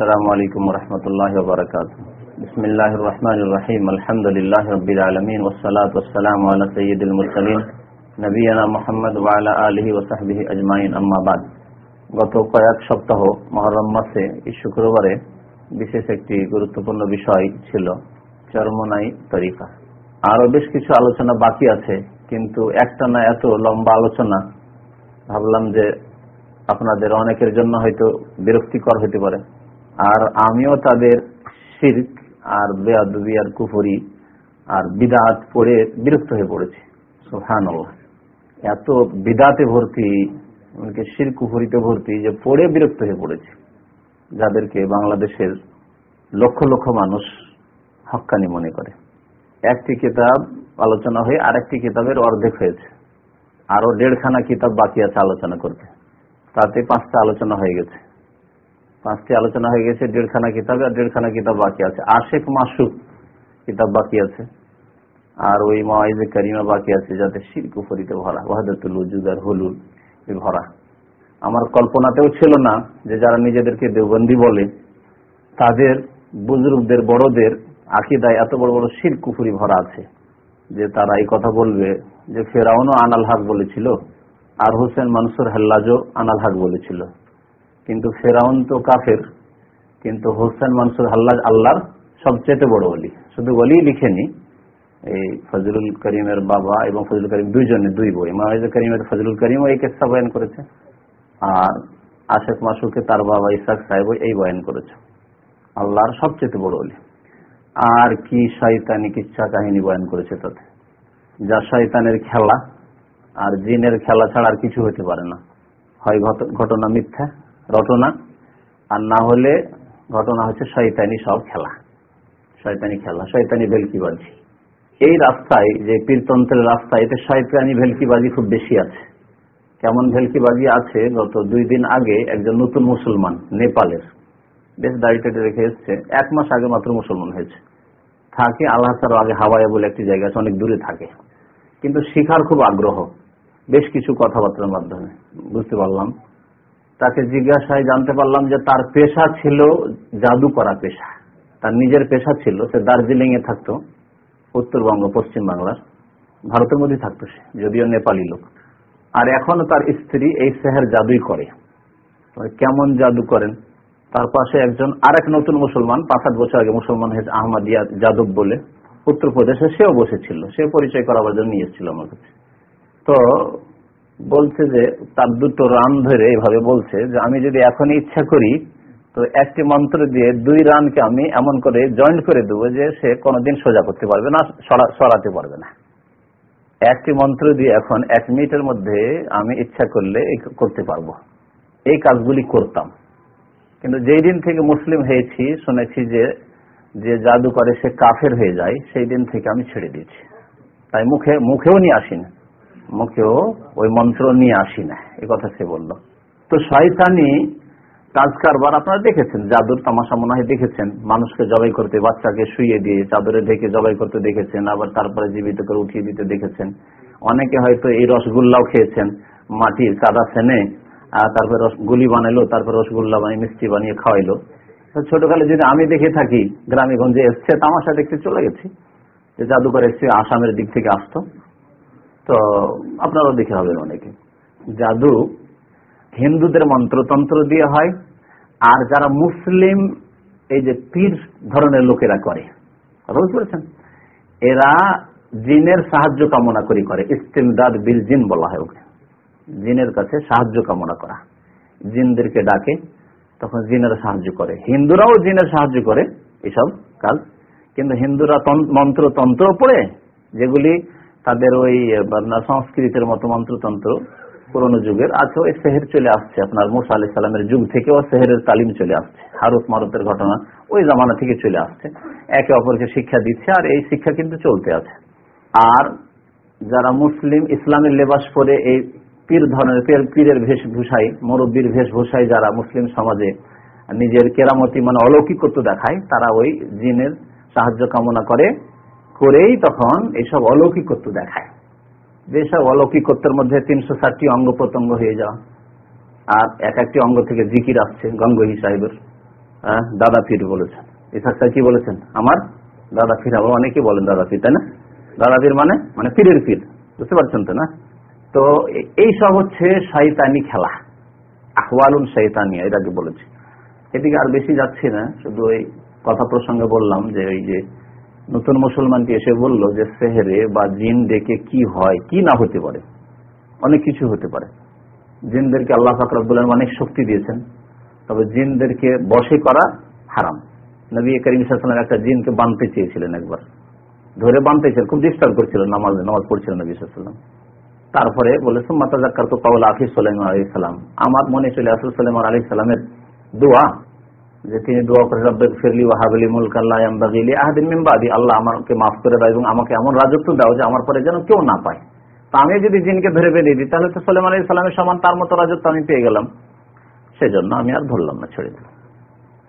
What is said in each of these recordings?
السلام عليكم ورحمة الله وبركاته بسم الله الرحمن الرحيم الحمد لله رب العالمين والصلاة والسلام على سيد المرسلين নবীনা মোহাম্মদ ওয়ালা আলহি ওসাহবিহি আজমাইন আম্মাবাদ গত কয়েক সপ্তাহ মহরম মাসে এই শুক্রবারে বিশেষ একটি গুরুত্বপূর্ণ বিষয় ছিল চরমনাই তরিকা আরো বেশ কিছু আলোচনা বাকি আছে কিন্তু একটা না এত লম্বা আলোচনা ভাবলাম যে আপনাদের অনেকের জন্য হয়তো বিরক্তিকর হতে পারে আর আমিও তাদের শির্ক আর বেয়াদবি আর কুফরি আর বিদাত পড়ে বিরক্ত হয়ে পড়েছি। সোহান এত বিদাতে ভর্তি, এমনকি শির কুফরিতে ভর্তি যে পড়ে বিরক্ত হয়ে পড়েছে। যাদেরকে বাংলাদেশের লক্ষ লক্ষ মানুষ হক্কানি মনে করে। একটি কিতাব আলোচনা হয়ে আরেকটি কিতাবের অর্ধেক হয়েছে। আরও দেড়খানা কিতাব বাকি আছে আলোচনা করতে। তাতে পাঁচটা আলোচনা হয়ে গেছে। পাঁচটি আলোচনা হয়ে গেছে, দেড়খানা কিতাবে আর দেড়খানা কিতাব বাকি আছে। আশেক মাসুক কিতাব বাকি আছে। আর ওই মাইজে কারিমা বাকি আছে, যাতে শিল্প ফরিতে ভরা। ওয়াহাদুল উজুদ আর হলুল ভরা। আমার কল্পনাতেও ছিল না যে যারা নিজেদেরকে দেওবন্দি বলে, তাদের বুজুর্গদের, বড়দের আকিদায় এত বড় বড় শির কুফুরি ভরা আছে যে তারা এই কথা বলবে যে ফেরাউনও আনাল হক বলেছিল, আর হোসেন মানসুর হাল্লাজও আনাল হক বলেছিল। কিন্তু ফেরাউন তো কাফের, কিন্তু হোসেন মানসুর হাল্লাজ আল্লাহর সবচেয়ে বড় বলি শুধু বলি লিখেনি, এই ফজলুল করিমের বাবা এবং ফজলুল করিম দুইজনে, দুই বই মাহিজ করিমের ফজলুল করিমও এই কেসা বয়ান করেছে, আর আশেক মাসুকে তার বাবা ইসাক সাহেব এই বয়ান করেছে। আল্লাহর সবচেয়ে বড় বলি আর কি শয়তানি কিচ্ছা কাহিনী বয়ান করেছে তাতে। যা শয়তানের খেলা, আর জিনের খেলা ছাড়া আর কিছু হতে পারে না। হয় ঘটনা মিথ্যা রটনা আর না হলে ঘটনা হচ্ছে শয়তানি সব খেলা। শয়তানি খেলা, শয়তানি ভেলকিবাজি। এই রাস্তায়, যে পীরতন্ত্রের রাস্তায়, এতে শয়তানি ভেলকিবাজি খুব বেশি আছে। কেমন ভেলকিবাজি আছে? গত দুই দিন আগে একজন নতুন মুসলমান, নেপালের, বেশ দাড়িতে রেখে এসছে। এক মাস আগে মাত্র মুসলমান হয়েছে। থাকে আল্লাহ তার আগে হাওয়ায় বলে একটি জায়গা আছে, অনেক দূরে থাকে। কিন্তু শিখার খুব আগ্রহ, বেশ কিছু কথাবার্তার মাধ্যমে। বুঝতে পারলাম। তাকে জিজ্ঞাসায় জানতে পারলাম যে তার পেশা ছিল জাদু করা পেশা। তার নিজের পেশা ছিল, সে দার্জিলিং এ থাকতো, উত্তরবঙ্গ, পশ্চিম বাংলার। ভারতের মধ্যে থাকতো সে, যদিও নেপালি লোক। আর এখনও তার স্ত্রী এই শহর জাদুই করে। কেমন জাদু করেন? তার পাশে একজন আরেক নতুন মুসলমান পাঁচ আট বছর আগে মুসলমান হয়েছে আহমদিয়া যাদব বলে উত্তরপ্রদেশে সেও বসেছিল। সে পরিচয় করাবার জন্য নিয়ে এসেছিল আমার কাছে। তো বলছে যে, তার দুটো রান ধরে এইভাবে বলছে যে, আমি যদি এখন ইচ্ছা করি, তো একটি মন্ত্র দিয়ে দুই রানকে আমি এমন করে জয়েন্ট করে দেবো যে, সে কোনোদিন সোজা করতে পারবে না সরাতে পারবে না। একটি মন্ত্র দিয়ে এখন এক মিনিটের মধ্যে আমি ইচ্ছা করলে করতে পারব। এই কাজগুলি করতাম। কিন্তু যেই দিন থেকে মুসলিম হয়েছি, শুনেছি যে যে জাদু করে সে কাফের হয়ে যায়, সেই দিন থেকে আমি ছেড়ে দিয়েছি। তাই মুখে, মুখেও নিয়ে আসি না মুখেও ওই মন্ত্র নিয়ে আসি না, এ কথা সে বলল। তো শয়তানি কাজ কারবার আপনারা দেখেছেন, জাদুর তামাশা মনে হয় দেখেছেন, মানুষকে জবাই করতে, বাচ্চাকে শুয়ে দিয়ে চাদরে ঢেকে জবাই করতে দেখেছেন, আবার তারপরে জীবিত করে উঠিয়ে দিতে দেখেছেন। অনেকে হয়তো এই রসগোল্লাও খেয়েছেন, মাটির কাদা সেনে তারপরে রসগুলি বানাইলো, তারপর রসগোল্লা বানিয়ে, মিষ্টি বানিয়ে খাওয়াইলো। ছোটকালে যদি আমি দেখে থাকি, গ্রামে গঞ্জে এসছে, তামাশা দেখতে চলে গেছি। যে জাদুকর এসছে আসামের দিক থেকে আসতো। তো আপনারাও দেখে হবেন অনেকে। জাদু হিন্দুদের মন্ত্রতন্ত্র দিয়ে হয়, আর যারা মুসলিম, এই যে পীর ধরনের লোকেরা করে, কথা বুঝতে পারছেন? এরা জিনের সাহায্য কামনা করি করে, ইস্তেমদাদ বিল জিন বলা হয় ওকে। জিনের কাছে সাহায্য কামনা করা। জিনদেরকে ডাকে, তখন জিনের সাহায্য করে। হিন্দুরাও জিনের সাহায্য করে, এসব কাজ। কিন্তু হিন্দুরা মন্ত্র তন্ত্র পড়ে, যেগুলি তাদের ওই সংস্কৃতের মতো মন্ত্রতন্ত্র পুরনো যুগের। আছে ওই সেহের চলে আসছে আপনার মুসা আলি সাল্লামের যুগ থেকেও সেহের তালিম চলে আসছে। হারুত মারুতের ঘটনা ওই জামানা থেকে চলে আসছে। একে অপরকে শিক্ষা দিচ্ছে আর এই শিক্ষা কিন্তু চলতে আছে। আর যারা মুসলিম ইসলামের লেবাস পরে এই পীর ধরনের পীরের বেশভূষায়, মুরব্বীর বেশভূষায় যারা মুসলিম সমাজে নিজের কেরামতি মানে অলৌকিকত্ব দেখায়, তারা ওই জিনের সাহায্য কামনা করে। করেই তখন এইসব অলৌকিকত্ব দেখায়। যেসব অলৌকিকত্বের মধ্যে তিনশো ষাটটি অঙ্গ প্রত্যঙ্গ হয়ে যাওয়া, আর এক একটি অঙ্গ থেকে জিকির আসছে গঙ্গহি সাহেবের। দাদা পীর বলেছেন। ইসাক কি বলেছেন? আমার দাদা পীর, আবার অনেকে বলেন দাদা পীর, তাই না? দাদা পীর মানে মানে পীরের পীর, বুঝতে পারছেন তো না? তো এই সব হচ্ছে শয়তানি খেলা। আহওয়ালুন শৈতানি এর আগে বলেছি। এদিকে আর বেশি যাচ্ছি না, শুধু ওই কথা প্রসঙ্গে বললাম যে ওই যে নতুন মুসলমানকে এসে বলল যে, সেহেরে বা জিন ডেকে কি হয়? কি না হতে পারে? অনেক কিছু হতে পারে। জিনদেরকে আল্লাহ ফাকরাবুল্লাহ অনেক শক্তি দিয়েছেন। তবে জিনদেরকে বশে করা হারাম। নবী করিম সাল্লাম একটা জিনকে বানতে চেয়েছিলেন একবার। ধরে বানতে চেয়েছিলেন, খুব ডিস্টার্ব করছিল, নামাজ নামাজ পড়ছিলেন নবী সাল্লাম তারপরে বলে সুম্মাতা জাক্কার তো কাউল আফিস সালাম। আমার মনে চলে আসল সালাইমান আলী দোয়া। যে তিনি দোয়া করে রব্বেক ফিরলি ওয়াহাবলি মুলক আল্লাহ আম্বাগিলি আহাদিন মিম্বাদি আল্লাহ আমাকে মাফ করে দাও এবং আমাকে এমন রাজত্ব দাও যে আমার পরে যেন কেউ না পায়। তা আমি যদি জিনকে ধরে বেঁধে দিই, তাহলে তো সালেমান আলী সালামের সমান তার মতো রাজত্ব আমি পেয়ে গেলাম। সেজন্য আমি আর ধরলাম না, ছেড়ে দিলাম।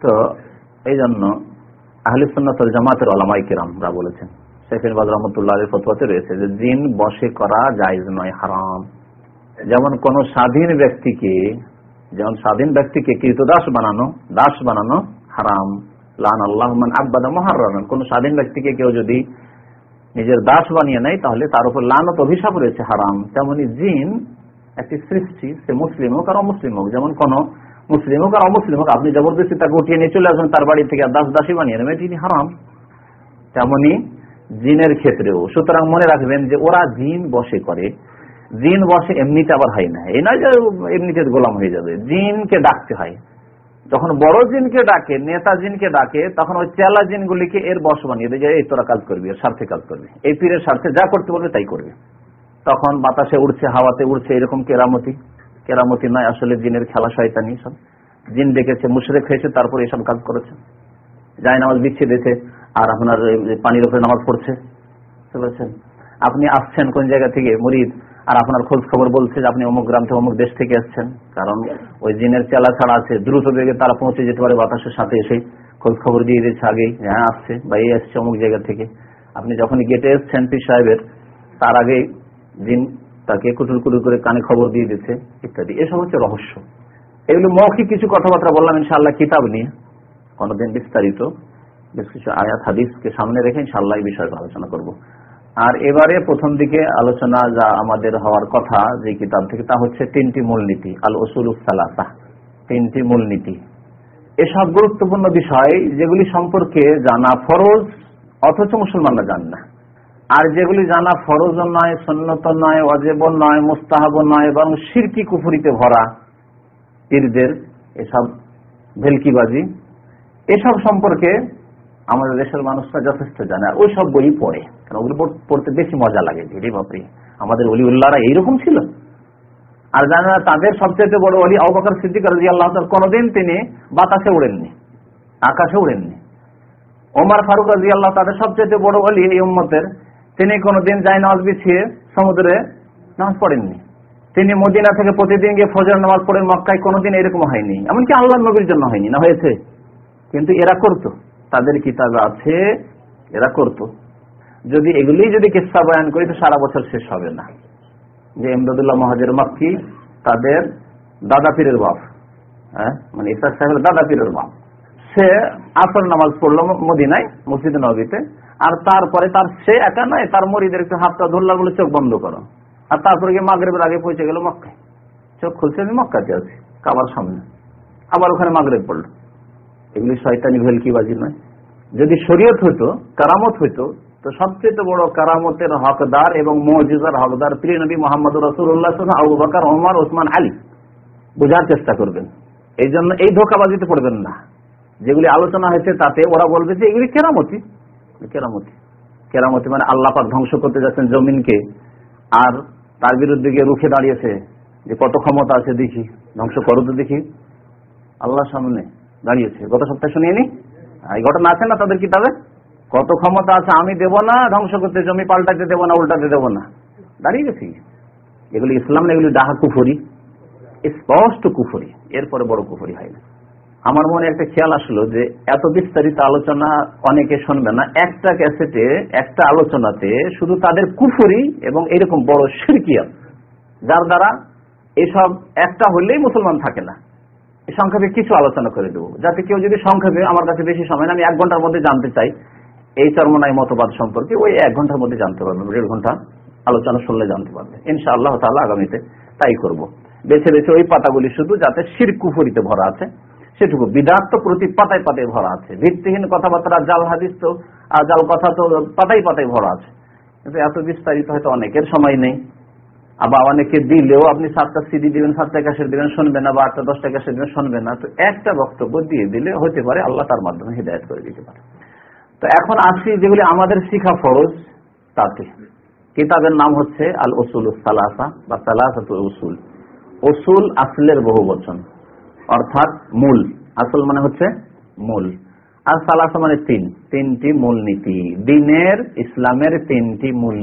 তো এই জন্য আহলে সুন্নাতুল জামাতের ওলামাই কিরামরা বলেছেন শেখিন বাদ রহমতুল্লাহ আলীর ফতোয়াতে রয়েছে যে জিন বসে করা জায়েজ নয়, হারাম। যেমন কোন স্বাধীন ব্যক্তিকে যেমন স্বাধীন ব্যক্তিকে কৃতদাস বানানো, দাস বানানো হারাম। লান আল্লাহ মান আব্বাদা মহারাম কোন স্বাধীন ব্যক্তিকে কেউ যদি নিজের দাস বানিয়ে নেয়, তাহলে তার উপর লানত অভিশাপ রয়েছে, হারাম। তেমনি জিন একটি সৃষ্টি, সে মুসলিম হোক আর অমুসলিম হোক। যেমন কোন মুসলিম হোক আর অমুসলিম হোক, আপনি জবরদস্তি তাকে উঠিয়ে নিয়ে চলে আসবেন, তার বাড়ি থেকে দাস দাসী বানিয়ে নেবেন, এটি হারাম। তেমনি জিনের ক্ষেত্রেও। সুতরাং মনে রাখবেন যে ওরা জিন বসে করে। জিন বসে এমনিতে আবার হয় না। এই নয় যে এমনিতে গোলাম হয়ে যাবে। জিনকে ডাকতে হয়। যখন বড় জিনকে ডাকে, নেতা জিনকে ডাকে, তখন ওই চেলা জিনগুলিকে এর বস বানিয়ে দেয় যে, এই তোরা কাজ করবি, এর স্বার্থে কাজ করবি। এই পীরের স্বার্থে যা করতে বলবে তাই করবে। তখন বাতাসে উড়ছে, হাওয়াতে উড়ছে, এরকম কেরামতি। কেরামতি নয়, আসলে জিনের খেলা শয়তানি সব। জিন ডেকেছে, মুশরেক হয়েছে, তারপর এসব কাজ করেছে। যায় নামাজ দিচ্ছে দিতে আর আপনার পানির উপরে নামাজ পড়ছে। আপনি আসছেন কোন জায়গা থেকে? মরিদ আর আপনার খোঁজ খবর বলছে যে আপনি অমুক গ্রাম থেকে অমুক দেশ থেকে আসছেন কারণ ওই জিনের চেলা ছাড়া আছে, দ্রুত বেগে তারা পৌঁছে যেতে পারে বাতাসের সাথে এসে। খোঁজ খবর দিয়ে দিচ্ছে আগেই হ্যাঁ আসছে বা এই আসছে অমুক জায়গা থেকে। আপনি যখন গেটে এসছেন, পীর সাহেবের, তার আগে জিন তাকে কুটুর কুটুর করে কানে খবর দিয়ে দিচ্ছে ইত্যাদি। এসব হচ্ছে রহস্য। এগুলো মৌখিক কিছু কথাবার্তা বললাম, ইনশাআল্লাহ কিতাব নিয়ে। কোনদিন বিস্তারিত, বেশ কিছু আয়াত, হাদিসকে সামনে রেখে ইনশাআল্লাহ এই বিষয়ে আলোচনা করব। আর এবারে প্রথম দিকে আলোচনা যা আমাদের হওয়ার কথা যে কিতাব থেকে, তা হচ্ছে তিনটি মূলনীতি আল ওসুল সালাসা তিনটি মূলনীতি। এসব গুরুত্বপূর্ণ বিষয় যেগুলি সম্পর্কে জানা ফরজ, অথচ মুসলমানরা জান না। আর যেগুলি জানা ফরজ নয় সন্ন্যত নয় অজেব নয়, মুস্তাহাব নয় এবং সিরকি কুফুরিতে ভরা পীরদের এসব ভেলকিবাজি। এসব সম্পর্কে আমাদের দেশের মানুষরা যথেষ্ট জানে, আর ওই সব বই পড়ে। কারণ ওগুলো পড়- পড়তে বেশি মজা লাগে রে বাপরে। আমাদের অলি উল্লাহরা এইরকম ছিল। আর জানে না, তাদের সবচেয়ে বড় অলি আবকার সিদ্দিক রাজি আল্লাহ কোনোদিন তিনি বাতাসে উড়েননি, আকাশে উড়েননি। ওমর ফারুক রাজি আল্লাহ তাদের সবচেয়ে বড় অলি এই উম্মতের, তিনি কোনোদিন যায় নামাজ বিছিয়ে সমুদ্রে নামাজ পড়েননি। তিনি মদিনা থেকে প্রতিদিন গিয়ে ফজর নামাজ পড়েন মক্কায় কোনোদিন এরকম হয়নি। এমনকি আল্লাহ নবীর জন্য হয়নি, না হয়েছে? কিন্তু এরা করত। তাদের কিতাবে আছে, এরা করত। যদি এগুলি যদি কিস্সা বয়ান করি, তো সারা বছর শেষ হবে না। যে এমদাদুল্লাহ মহাজের মাক্কি তাদের দাদা পীরের বাপ হ্যাঁ? মানে ইসাক সাহেবের দাদা পীরের বাপ। সে আসর নামাজ পড়ল মদিনায়, মসজিদ নবীতে, আর তারপরে তার সে একা নয়, তার মরিদের একটু হাতটা ধরলা বলে চোখ বন্ধ করো। আর তারপরে গিয়ে মাগরেবের আগে পৌঁছে গেল মক্কায়। চোখ খুলছে, আমি মক্কাতে আছি, কাবার সামনে। আবার ওখানে মাগরেব পড়ল। এগুলি শয়তানি ভেলকিবাজি নয়। যদি শরীয়ত হতো কারামত হইতো, তো সবচেয়ে বড় কারামতের হকদার এবং মজিজার হকদার প্রিয় নবী মোহাম্মদ রসুল্লাহ আবু বাকার ওমর ওসমান আলী। বোঝার চেষ্টা করবেন। এই জন্য এই ধোকাবাজিতে পড়বেন না। যেগুলি আলোচনা হয়েছে তাতে ওরা বলবে যে এগুলি কেরামতি। কেরামতি। কেরামতি মানে আল্লাহ পাক ধ্বংস করতে যাচ্ছেন জমিনকে, আর তার বিরুদ্ধে গিয়ে রুখে দাঁড়িয়েছে যে কত ক্ষমতা আছে দেখি, ধ্বংস করো তো দেখি। আল্লাহ সামনে দাঁড়িয়েছে। গত সপ্তাহে শুনিয়ে নি? এই ঘটনা আছে না তাদের কিতাবে? কত ক্ষমতা আছে আমি দেব না, ধ্বংস করতে জমি পাল্টাতে দেবো না, উল্টাতে দেবো না। দাঁড়িয়ে গেছি। এগুলি ইসলাম না, এগুলি ডাহা কুফরি। স্পষ্ট কুফরি। এরপরে বড় কুফরি হয় না। আমার মনে একটা খেয়াল আসলো যে এত বিস্তারিত আলোচনা অনেকে শুনবে না। একটা ক্যাসেটে, একটা আলোচনাতে শুধু তাদের কুফরি এবং এরকম বড় সিরকিয়া যার দ্বারা এসব একটা হলেই মুসলমান থাকে না। সংক্ষেপে কিছু আলোচনা করে দেবো। যাতে কেউ যদি সংক্ষেপে, আমার কাছে বেশি সময় না আমি এক ঘণ্টার মধ্যে জানতে চাই। এই চর্মনাই মতবাদ সম্পর্কে ওই এক ঘণ্টার মধ্যে জানতে পারবেন, দেড় ঘণ্টা আলোচনা শুনলে জানতে পারবে ইনশাআল্লাহ তাহলে আগামীতে তাই করব। বেছে বেছে ওই পাতাগুলি শুধু যাতে শির কুফরিতে ভরা আছে, সেটুকু বিদাত তো প্রতি পাতায় পাতায় ভরা আছে। ভিত্তিহীন কথাবার্তা, জাল হাদিস তো, আর জাল কথা তো পাতায় পাতায় ভরা আছে। এত বিস্তারিত হয়তো অনেকের সময় নেই। আবার অনেকে দিলেও আপনি সাতটা সিডি দিবেন, সাতটা ক্যাসেট দিবেন, শুনবে না, বা আটটা, দশটা ক্যাসেট দিবেন, শুনবে না। তো একটা বক্তব্য দিয়ে দিলে হতে পারে আল্লাহ তার মাধ্যমে হৃদায়ত করে দিতে পারে। তো এখন আসি যেগুলি আমাদের শিখা ফরজ, তাতে। কিতাবের নাম হচ্ছে আল ওসুল সালাসা বা সালাসাতুল উসুল। ওসুল আসলের বহু বচন, অর্থাৎ মূল। আসল মানে হচ্ছে মূল। আর সালাসা মানে তিন। তিনটি মূল নীতি দিনের, ইসলামের তিনটি মূল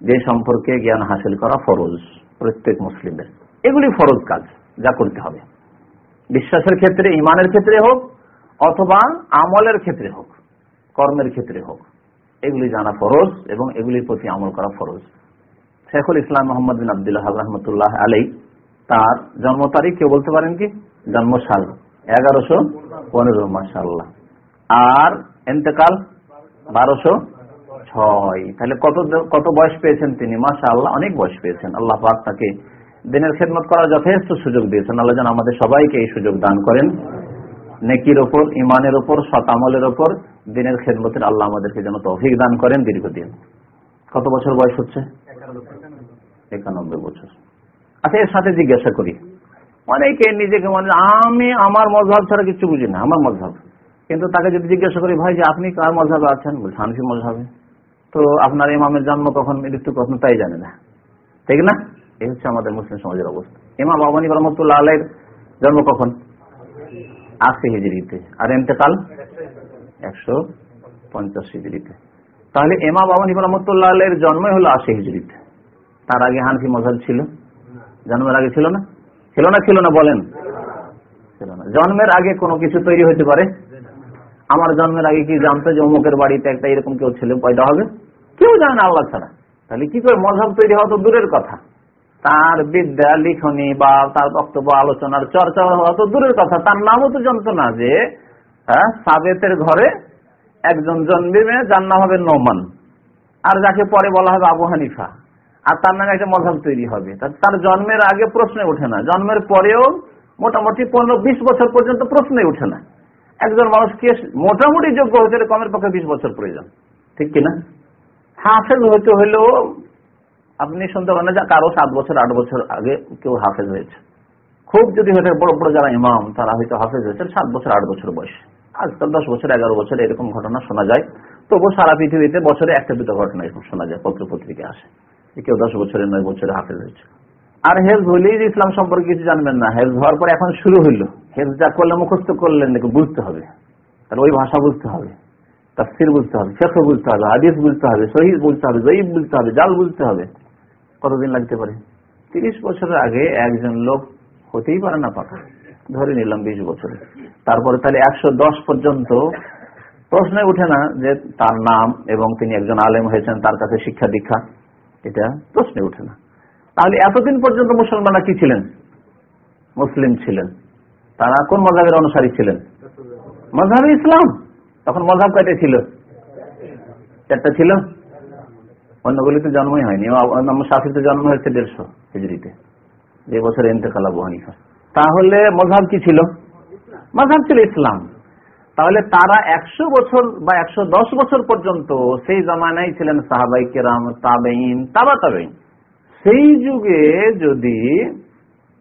যে সম্পর্কে জ্ঞান হাসিল করা ফরজ প্রত্যেক মুসলিমের। এগুলি ফরজ কাজ, যা করতে হবে। বিশ্বাসের ক্ষেত্রে, ইমানের ক্ষেত্রে হোক, অথবা আমলের ক্ষেত্রে হোক, কর্মের ক্ষেত্রে হোক, এগুলি জানা ফরজ এবং এগুলির প্রতি আমল করা ফরজ। শেখুল ইসলাম মোহাম্মদ বিন আবদুল্লাহ রহমতুল্লাহ আলাই তার জন্ম তারিখ কেউ বলতে পারেন কি? জন্মসাল, এগারোশো পনেরো মাসাল্লাহ আর এতেকাল বারোশো ছয় তাহলে কত কত বয়স পেয়েছেন তিনি? মাসা আল্লাহ অনেক বয়স পেয়েছেন। আল্লাহ পাক তাকে দিনের খেদমত করার যথেষ্ট সুযোগ দিয়েছেন। আল্লাহ যেন আমাদের সবাইকে এই সুযোগ দান করেন। নেকির ওপর ইমানের ওপর শতামলের ওপর দিনের খেদমতের আল্লাহ আমাদেরকে যেন তৌফিক দান করেন দীর্ঘদিন। কত বছর বয়স হচ্ছে? একানব্বই বছর। আচ্ছা এর সাথে জিজ্ঞাসা করি। অনেকে নিজেকে মনে আমি আমার মজহাব ছাড়া কিছু বুঝি না, আমার মজহাব। কিন্তু তাকে যদি জিজ্ঞাসা করি, ভাই যে আপনি কার মজহাবে আছেন? বলছে হানফি মজহাবে। তো আপনার ইমামের জন্ম কখন? মৃত্যু কখন তাই জানে না। ঠিক না? এই হচ্ছে আমাদের মুসলিম সমাজের অবস্থা। ইমাম আবানী রহমতুল্লাহ আলের জন্ম কখন? আশি হিজড়িতে। আর এতেকাল একশো পঞ্চাশ হিজড়িতে। তাহলে এমা বাবানি রহমতুল্লাহ আলের জন্মই হলো আশি হিজড়িতে। তার আগে হানফি মজাল ছিল। জন্মের আগে ছিল না? ছিল না ছিল না বলেন। ছিল না। জন্মের আগে কোনো কিছু তৈরি হতে পারে? আমার জন্মের আগে কি জানতো যে অমুকের বাড়িতে একটা এরকম কেউ ছেলে পয়দা হবে? কেউ জানে না আল্লাহ ছাড়া। তাহলে কি করে মজাব তৈরি হওয়া তো দূরের কথা? তার বিদ্যা লিখনি বা তার বক্তব্য আলোচনার চর্চা হওয়া তো দূরের কথা। তার নামও তো জানতো না যে হ্যাঁ, সাবেতের ঘরে একজন জন্মে যার নাম হবে নোমান আর যাকে পরে বলা হবে আবু হানিফা। আর তার নামে একটা মজাব তৈরি হবে। তার জন্মের আগে প্রশ্নে ওঠে না। জন্মের পরেও মোটামুটি পনেরো বিশ বছর পর্যন্ত প্রশ্নে ওঠে না। একজন মানুষকে মোটামুটি যোগ্য হতে হলে কমের পক্ষে বিশ বছর প্রয়োজন। ঠিক কিনা? হাফেজ হইতে হলেও আপনি শুনতে পারেন যে কারও সাত বছর, আট বছর আগে কেউ হাফেজ হয়েছে। খুব যদি হয়ে বড় বড় যারা ইমাম, তারা হয়তো হাফেজ হয়েছে সাত বছর, আট বছর বয়স। আজকাল দশ বছর, এগারো বছর এরকম ঘটনা শোনা যায়। তবু সারা পৃথিবীতে বছরে একটা দুটো ঘটনা এরকম শোনা যায়, পত্র পত্রিকা আসে কেউ দশ বছরের নয় বছরে হাফেজ হয়েছে। আর হেজ হইলেই ইসলাম সম্পর্কে কিছু জানবেন না। হেজ হওয়ার পর এখন শুরু হইল। হেজ যা করলে মুখস্থ করলেন দেখে বুঝতে হবে। তার ওই ভাষা বুঝতে হবে। তার তাফসির বুঝতে হবে শেখ বুঝতে হবে, হাদিস বুঝতে হবে শহীদ বুঝতে হবে জয়ীব বুঝতে হবে, জাল বুঝতে হবে। কতদিন লাগতে পারে? তিরিশ বছরের আগে একজন লোক হতেই পারে না পাকা। ধরে নিলাম বিশ বছরে। তারপরে তাহলে একশো দশ পর্যন্ত প্রশ্নে উঠে না যে তার নাম এবং তিনি একজন আলেম হয়েছেন, তার কাছে শিক্ষা দীক্ষা, এটা প্রশ্নে উঠে না। তাহলে এতদিন পর্যন্ত মুসলমানরা কি ছিলেন? মুসলিম ছিলেন। তারা কোন মজাবের অনুসারী ছিলেন? মজাবে ইসলাম। তখন মজাব কয়টা ছিল? চারটা ছিল? অন্যগুলিতে জন্মই হয়নি। সাফিতে জন্ম হয়েছে দেড়শো হিজড়িতে। যে বছর এতেকাল আবু হানিফা। তাহলে মজাব কি ছিল? মজাব ছিল ইসলাম। তাহলে তারা একশো বছর বা একশো দশ বছর পর্যন্ত সেই জামানায় ছিলেন সাহাবাই কেরাম তাবেইন তাবা তাবেইন সেই যুগে যদি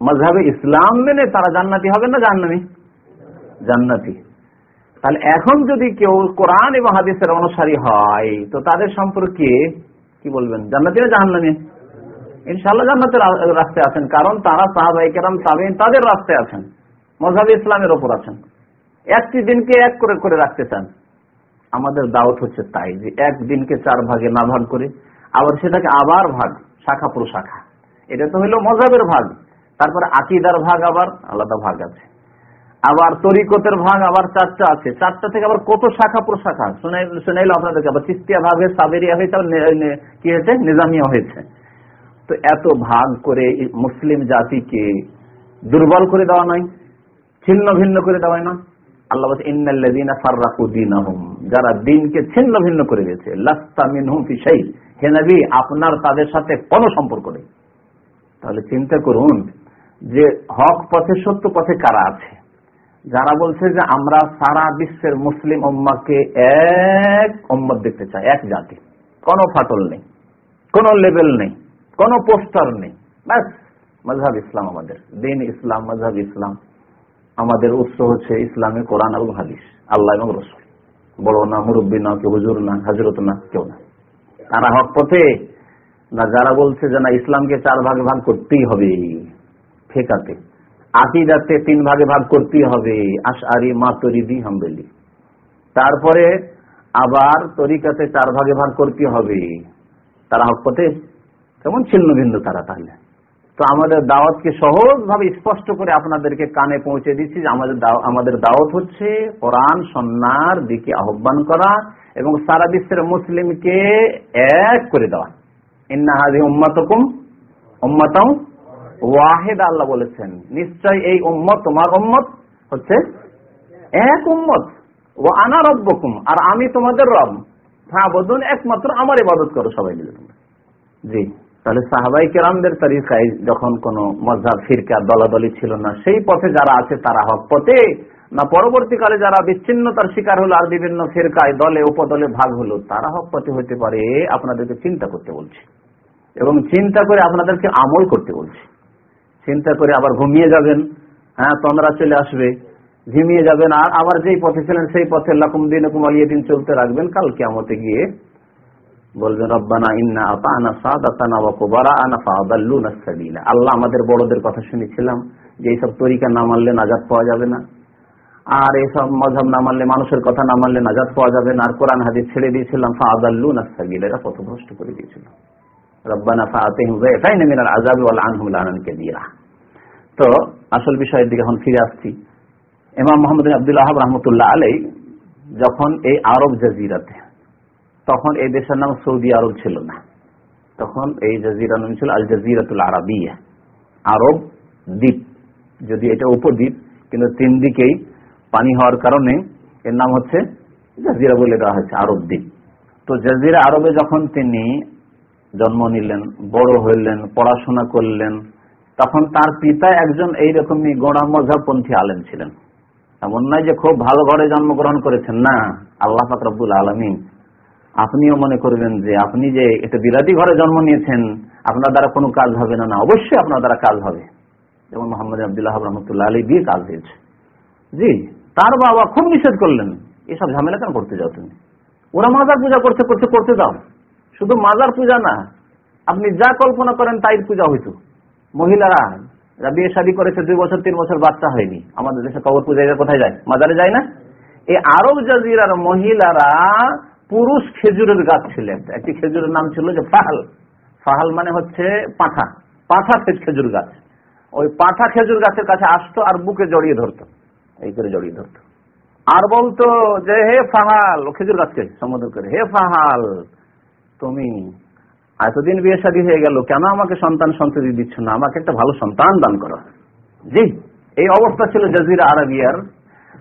মজাবে ইসলাম মেনে তারা জান্নাতি হবে না জান্নামি জান্নাতি। তাহলে এখন যদি কেউ কোরআন এবং হাদিসের অনুসারী হয়, তো তাদের সম্পর্কে কি বলবেন? জান্নাতি না জাহান্নামি? ইনশাল্লাহ জান্নাতের রাস্তায় আছেন, কারণ তারা সাহাবাই কেরাম তাবেইন তাদের রাস্তায় আছেন। মজাবে ইসলামের ওপর আছেন। একটি দিনকে এক করে করে রাখতে চান। আমাদের দাওয়াত হচ্ছে তাই, যে এক দিনকে চার ভাগে না ভাগ করে, আবার সেটাকে আবার ভাগ। শাখা প্রশাখা এটা তো হলো মজাবের ভাগ। তারপরে আকিদার ভাগ আবার আলাদা ভাগ আছে। আবার তরিকতের ভাগ আবার চারটা আছে। চারটা থেকে আবার কত শাখা প্রশাখা শুনাইল আপনাদেরকে আবার চিস্তিয়া ভাগ সাবেরিয়া হয়েছে, আবার কি হয়েছে? নিজামিয়া হয়েছে। তো এত ভাগ করে মুসলিম জাতিকে দুর্বল করে দেওয়া নয়, ছিন্ন ভিন্ন করে দেওয়া না আল্লাহ ইন্নাল্লাযীনা যারা দিনকে ছিন্ন ভিন্ন করে দিয়েছে হে নবী, আপনার তাদের সাথে কোনো সম্পর্ক নেই। তাহলে চিন্তা করুন যে হক পথে, সত্য পথে কারা আছে? যারা বলছে যে আমরা সারা বিশ্বের মুসলিম উম্মাকে এক উম্মত দেখতে চাই, এক জাতি। কোনো ফাটল নেই, কোনো লেভেল নেই, কোনো পোস্টার নেই। ব্যাস মজহাব ইসলাম আমাদের। দিন ইসলাম মজহাব ইসলাম। আমাদের উৎস হচ্ছে ইসলামে কোরআন এবং হাদিস, আল্লাহ এবং রসুল। বড় না মুরব্বী না, কেউ হুজুর না, হাজরত না, কেউ না। তারা হক পথে, না যারা বলছে যে না, ইসলামকে চার ভাগে ভাগ করতেই হবে, ফেকাতে। আকিদাতে তিন ভাগে ভাগ করতেই হবে আশারি মাতরিদি হাম্বেলি। তারপরে আবার তরিকাতে চার ভাগে ভাগ করতে হবে। তারা হক পথে কেমন ছিন্ন ভিন্ন তারা তাহলে তো আমাদের দাওয়াতকে সহজভাবে স্পষ্ট করে আপনাদেরকে কানে পৌঁছে দিচ্ছি যে আমাদের আমাদের দাওয়াত হচ্ছে কোরআন, সন্ন্যার দিকে আহ্বান করা এবং সারা বিশ্বের মুসলিমকে এক করে দেওয়া। ইন্না হাজি উম্মাতকুম উম্মাতাও ওয়াহেদ, আল্লাহ বলেছেন, নিশ্চয় এই উম্মত, তোমার উম্মত হচ্ছে এক উম্মত। ও আনা রব্বকুম, আর আমি তোমাদের রব। হ্যাঁ বদুন একমাত্র আমার ইবাদত করো সবাই মিলে জি। তাহলে সাহাবাই কেরামদের তরিকায় যখন কোন মজাব ফিরকা, দলাদলি ছিল না, সেই পথে যারা আছে তারা হক পথে, না পরবর্তীকালে যারা বিচ্ছিন্নতার শিকার হলো আর বিভিন্ন ফিরকায় দলে, উপদলে ভাগ হলো, তারা হক পথে হতে পারে, আপনাদেরকে চিন্তা করতে বলছি। এবং চিন্তা করে আপনাদেরকে আমল করতে বলছি। চিন্তা করে আবার ঘুমিয়ে যাবেন হ্যাঁ তন্দ্রা চলে আসবে, ঘুমিয়ে যাবেন, আর আবার যেই পথে ছিলেন সেই পথে লাকুম দিন চলতে রাখবেন কালকে কেমতে গিয়ে বলবেন, রব্বানা ইন্না আতানা সাদাতানা ওয়া কুবারানা ফাদাল্লুনা সাবিলা। আল্লাহ আমাদের বড়দের কথা শুনেছিলাম যে এইসব তরিকা না মানলে নাজাত পাওয়া যাবে না। আর এইসব মজহব না মানলে, মানুষের কথা না মানলে নাজাত পাওয়া যাবে না। আর কোরআন হাদিস ছেড়ে দিয়েছিলাম, ফাদাল্লুনা সাবিলা, এরা পথভ্রষ্ট করে দিয়েছিল। রব্বানা ফাআতিহিম যায়ফাইন মিনাল আযাবি ওয়াল আনহুম লানান কাবীরা। তো আসল বিষয়ের দিকে এখন ফিরে আসছি। ইমাম মোহাম্মদ আব্দুল আহাব রহমতুল্লাহ আলাই যখন এই আরব জাজিরাতে তখন এই দেশের নাম সৌদি আরব ছিল না। তখন এই জাজিরার নাম ছিল আল জাজিরাতুল আরবিয়া। আরব দ্বীপ। যদি এটা উপদ্বীপ, কিন্তু তিন দিকেই পানি হওয়ার কারণে এর নাম হচ্ছে জাজিরা বলে দেওয়া হয়েছে, আরব দ্বীপ। তো জাজিরা আরবে যখন তিনি জন্ম নিলেন, বড় হইলেন, পড়াশোনা করলেন, তখন তার পিতা একজন এই এইরকমই গোড়া মজাবপন্থী আলেম ছিলেন। এমন নয় যে খুব ভালো ঘরে জন্মগ্রহণ করেছেন, না। আল্লাহ ফাকরাবুল আলমিন আপনিও মনে করবেন যে আপনি যে একটা বিলাতি ঘরে জন্ম নিয়েছেন, আপনার দ্বারা কোনো কাজ হবে না না, অবশ্যই আপনার দ্বারা কাজ হবে। যেমন মোহাম্মদ আবদুল্লাহ রহমতুল্লাহ আলী দিয়ে কাজ হয়েছে জি, তার বাবা খুব নিষেধ করলেন, এসব ঝামেলা কেন করতে যাও তুমি? ওরা মাজার পূজা করতে করতে করতে দাও শুধু মাজার পূজা না, আপনি যা কল্পনা করেন তাই পূজা হইতো। মহিলারা, যারা বিয়ে শাদী করেছে দুই বছর, তিন বছর বাচ্চা হয়নি, আমাদের দেশে কবর পূজা কোথায় যায়? মাজারে যায় না? এই আরব জাজিরার মহিলারা পুরুষ খেজুরের গাছ ছিলেন। একটি খেজুরের নাম ছিল যে ফাহাল। ফাহাল মানে হচ্ছে পাঠা। পাঠা খেজুর গাছ। ওই পাঠা খেজুর গাছের কাছে আসতো আর বুকে জড়িয়ে ধরতো। এই করে জড়িয়ে ধরতো। আর বলতো যে, হে ফাহাল! খেজুর গাছকে সম্বোধন করে, হে ফাহাল, তুমি এতদিন বিয়ে শাদী হয়ে গেল, কেন আমাকে সন্তান সন্ততি দিচ্ছ না? আমাকে একটা ভালো সন্তান দান করো। জি, এই অবস্থা ছিল জাজিরা আরবিয়ার।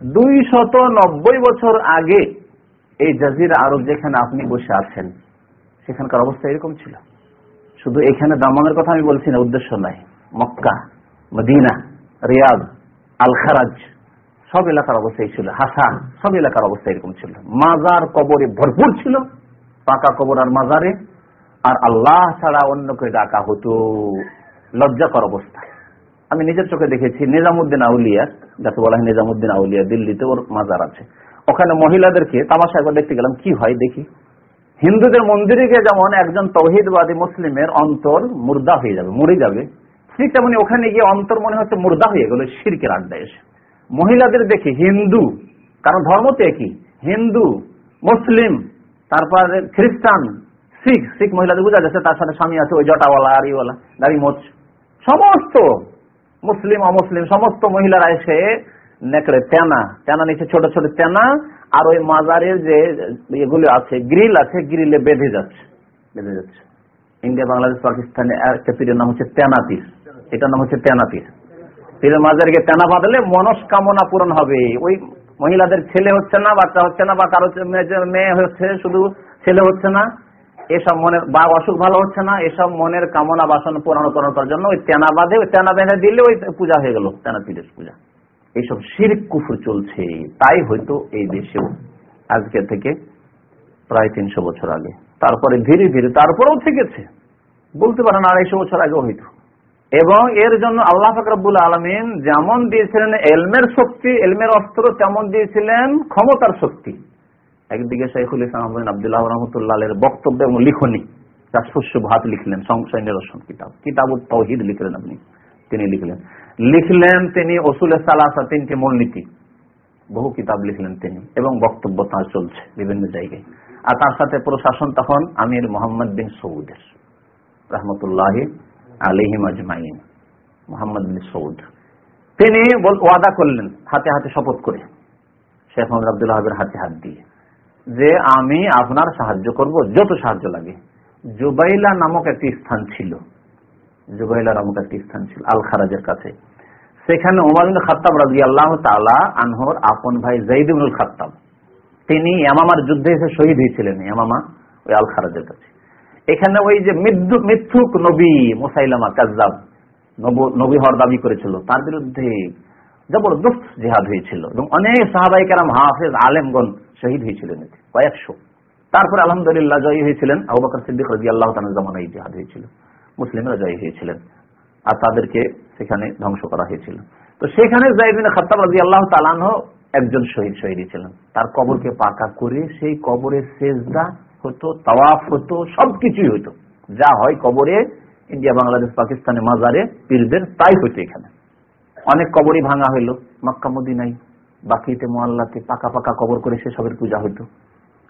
দুই শত নব্বই বছর আগে এই জাজিরা আরব যেখানে আপনি বসে আছেন, সেখানকার অবস্থা এরকম ছিল। শুধু এখানে দামানের কথা আমি বলছি না, উদ্দেশ্য নাই। Mecca, Medina, Riyadh Al Kharj সব এলাকার অবস্থাই ছিল। হাসা সব এলাকার অবস্থা এরকম ছিল। মাজার কবরে ভরপুর ছিল, পাকা কবর আর মাজারে। আর আল্লাহ ছাড়া অন্যকে ডাকা হতো। লজ্জাকর অবস্থা। আমি নিজের চোখে দেখেছি, নিজামুদ্দিন আউলিয়া, যাকে বলা হয় নিজামুদ্দিন আউলিয়া, দিল্লিতে ওর মাজার আছে। ওখানে মহিলাদেরকে তামাশা একবার দেখতে গেলাম, কি হয় দেখি। হিন্দুদের মন্দিরে গিয়ে যেমন একজন তৌহিদবাদী মুসলিমের অন্তর মুর্দা হয়ে যাবে, মরে যাবে, ঠিক তেমনি ওখানে গিয়ে অন্তর মনে হচ্ছে মুর্দা হয়ে গেল, শিরকের আড্ডা এসে। মহিলাদের দেখে হিন্দু, কারণ ধর্ম তো একই, হিন্দু, মুসলিম, তারপর খ্রিস্টান, শিখ শিখ মহিলাদের বোঝা যাচ্ছে তার সাথে স্বামী আছে, ওই জটাওয়ালা আর ইওয়ালা দাড়ি মোচ সমস্ত মুসলিম, অমুসলিম, সমস্ত মহিলারা এসে নেকড়ে, তেনা। তেনা নিচে ছোট ছোট তেনা, আর ওই মাজারের যে এগুলো আছে, গ্রিল আছে, গ্রিলে বেঁধে যাচ্ছে। বেঁধে যাচ্ছে। ইন্ডিয়া, বাংলাদেশ, পাকিস্তানে, একটা পীরের নাম হচ্ছে তেনাতির এটার নাম হচ্ছে তেনাতির পীরের মাজারে গিয়ে তেনা বাঁধলে মনস্কামনা পূরণ হবে। ওই মহিলাদের ছেলে হচ্ছে না, বাচ্চা হচ্ছে না, বা কারও মেয়ে- মেয়ে হচ্ছে, শুধু ছেলে হচ্ছে না, এসব মনের বা অসুখ ভালো হচ্ছে না, এসব মনের কামনা বাসন পূরণ করার জন্য ওই তেনা বাঁধে, ওই তেনা বেঁধে দিলে ওই পূজা হয়ে গেল, তেনা পীরের পূজা। এইসব শির কুফুর চলছে, তাই হয়তো এই দেশেও আজকে থেকে প্রায় তিনশো বছর আগে। তারপরে ধীরে ধীরে তারপরেও থেকেছে। বলতে পারেন আড়াইশো বছর আগেও হইতো এবং এর জন্য আল্লাহ ফাকরাবুল আলমিন যেমন দিয়েছিলেন এলমের শক্তি, এলমের অস্ত্র, তেমন দিয়েছিলেন ক্ষমতার শক্তি। একদিকে শাইখুল ইসলাম আবদুল্লাহ রহমতুল্লাহ এর বক্তব্য এবং লিখনি শস্য ভাত লিখলেন, সংশয় নিরসন কিতাব। কিতাব তহিদ লিখলেন আপনি। তিনি লিখলেন লিখলেন তিনি ওসুল সালাসা তিনটি মূলনীতি বহু কিতাব লিখলেন তিনি এবং বক্তব্য তাঁর চলছে বিভিন্ন জায়গায়। আর তার সাথে প্রশাসন তখন আমির মোহাম্মদ বিন সৌদের, রহমতুল্লাহ আলিহিম আজমাইন মোহাম্মদ বিন সৌদ। তিনি ওয়াদা করলেন হাতে হাতে শপথ করে, শেখ মোহাম্মদ আব্দুল্লাহ হাবের হাতে হাত দিয়ে, যে আমি আপনার সাহায্য করব, যত সাহায্য লাগে। জুবাইলা নামক একটি স্থান ছিল। জুবাইলা নামক একটি স্থান ছিল আল খারাজের কাছে। সেখানে উমার বিন খাত্তাব রাজি আল্লাহ তালা আনহর আপন ভাই জাইদুল খাত্তাব। তিনি এমামার যুদ্ধে এসে শহীদ হয়েছিলেন এমামা ওই আল খারাজের কাছে। এখানে ওই যে মিথ্যুক নবী মুসাইলামা কাজাব নবী হওয়ার দাবি করেছিল, তার বিরুদ্ধে জবরদস্ত জেহাদ হয়েছিল এবং অনেক সাহাবাই কারাম, হাফেজ, আলেমগণ শহীদ হয়েছিলেন কয়েকশো। তারপরে আলহামদুলিল্লাহ জয়ী হয়েছিলেন আবু বকর সিদ্দিক আল্লাহ তানের জামানায় জেহাদ হয়েছিল। মুসলিমরা জয়ী হয়েছিলেন আর তাদেরকে সেখানে ধ্বংস করা হয়েছিল। তো সেখানে জাইদিন খাত্তাব রাজি আল্লাহ তালানহ একজন শহীদ শহীদ ছিলেন। তার কবরকে পাকা করে সেই কবরে সেজদা হতো, তাওয়াফ হতো, সবকিছুই হতো। যা হয় কবরে, ইন্ডিয়া, বাংলাদেশ, পাকিস্তানে, মাজারে, পীরদের তাই হইতো এখানে। অনেক কবরই ভাঙা হইল, মক্কা মদিনাই বাকিতে, মোয়াল্লাতে পাকা পাকা কবর করে সেসবের পূজা হইতো।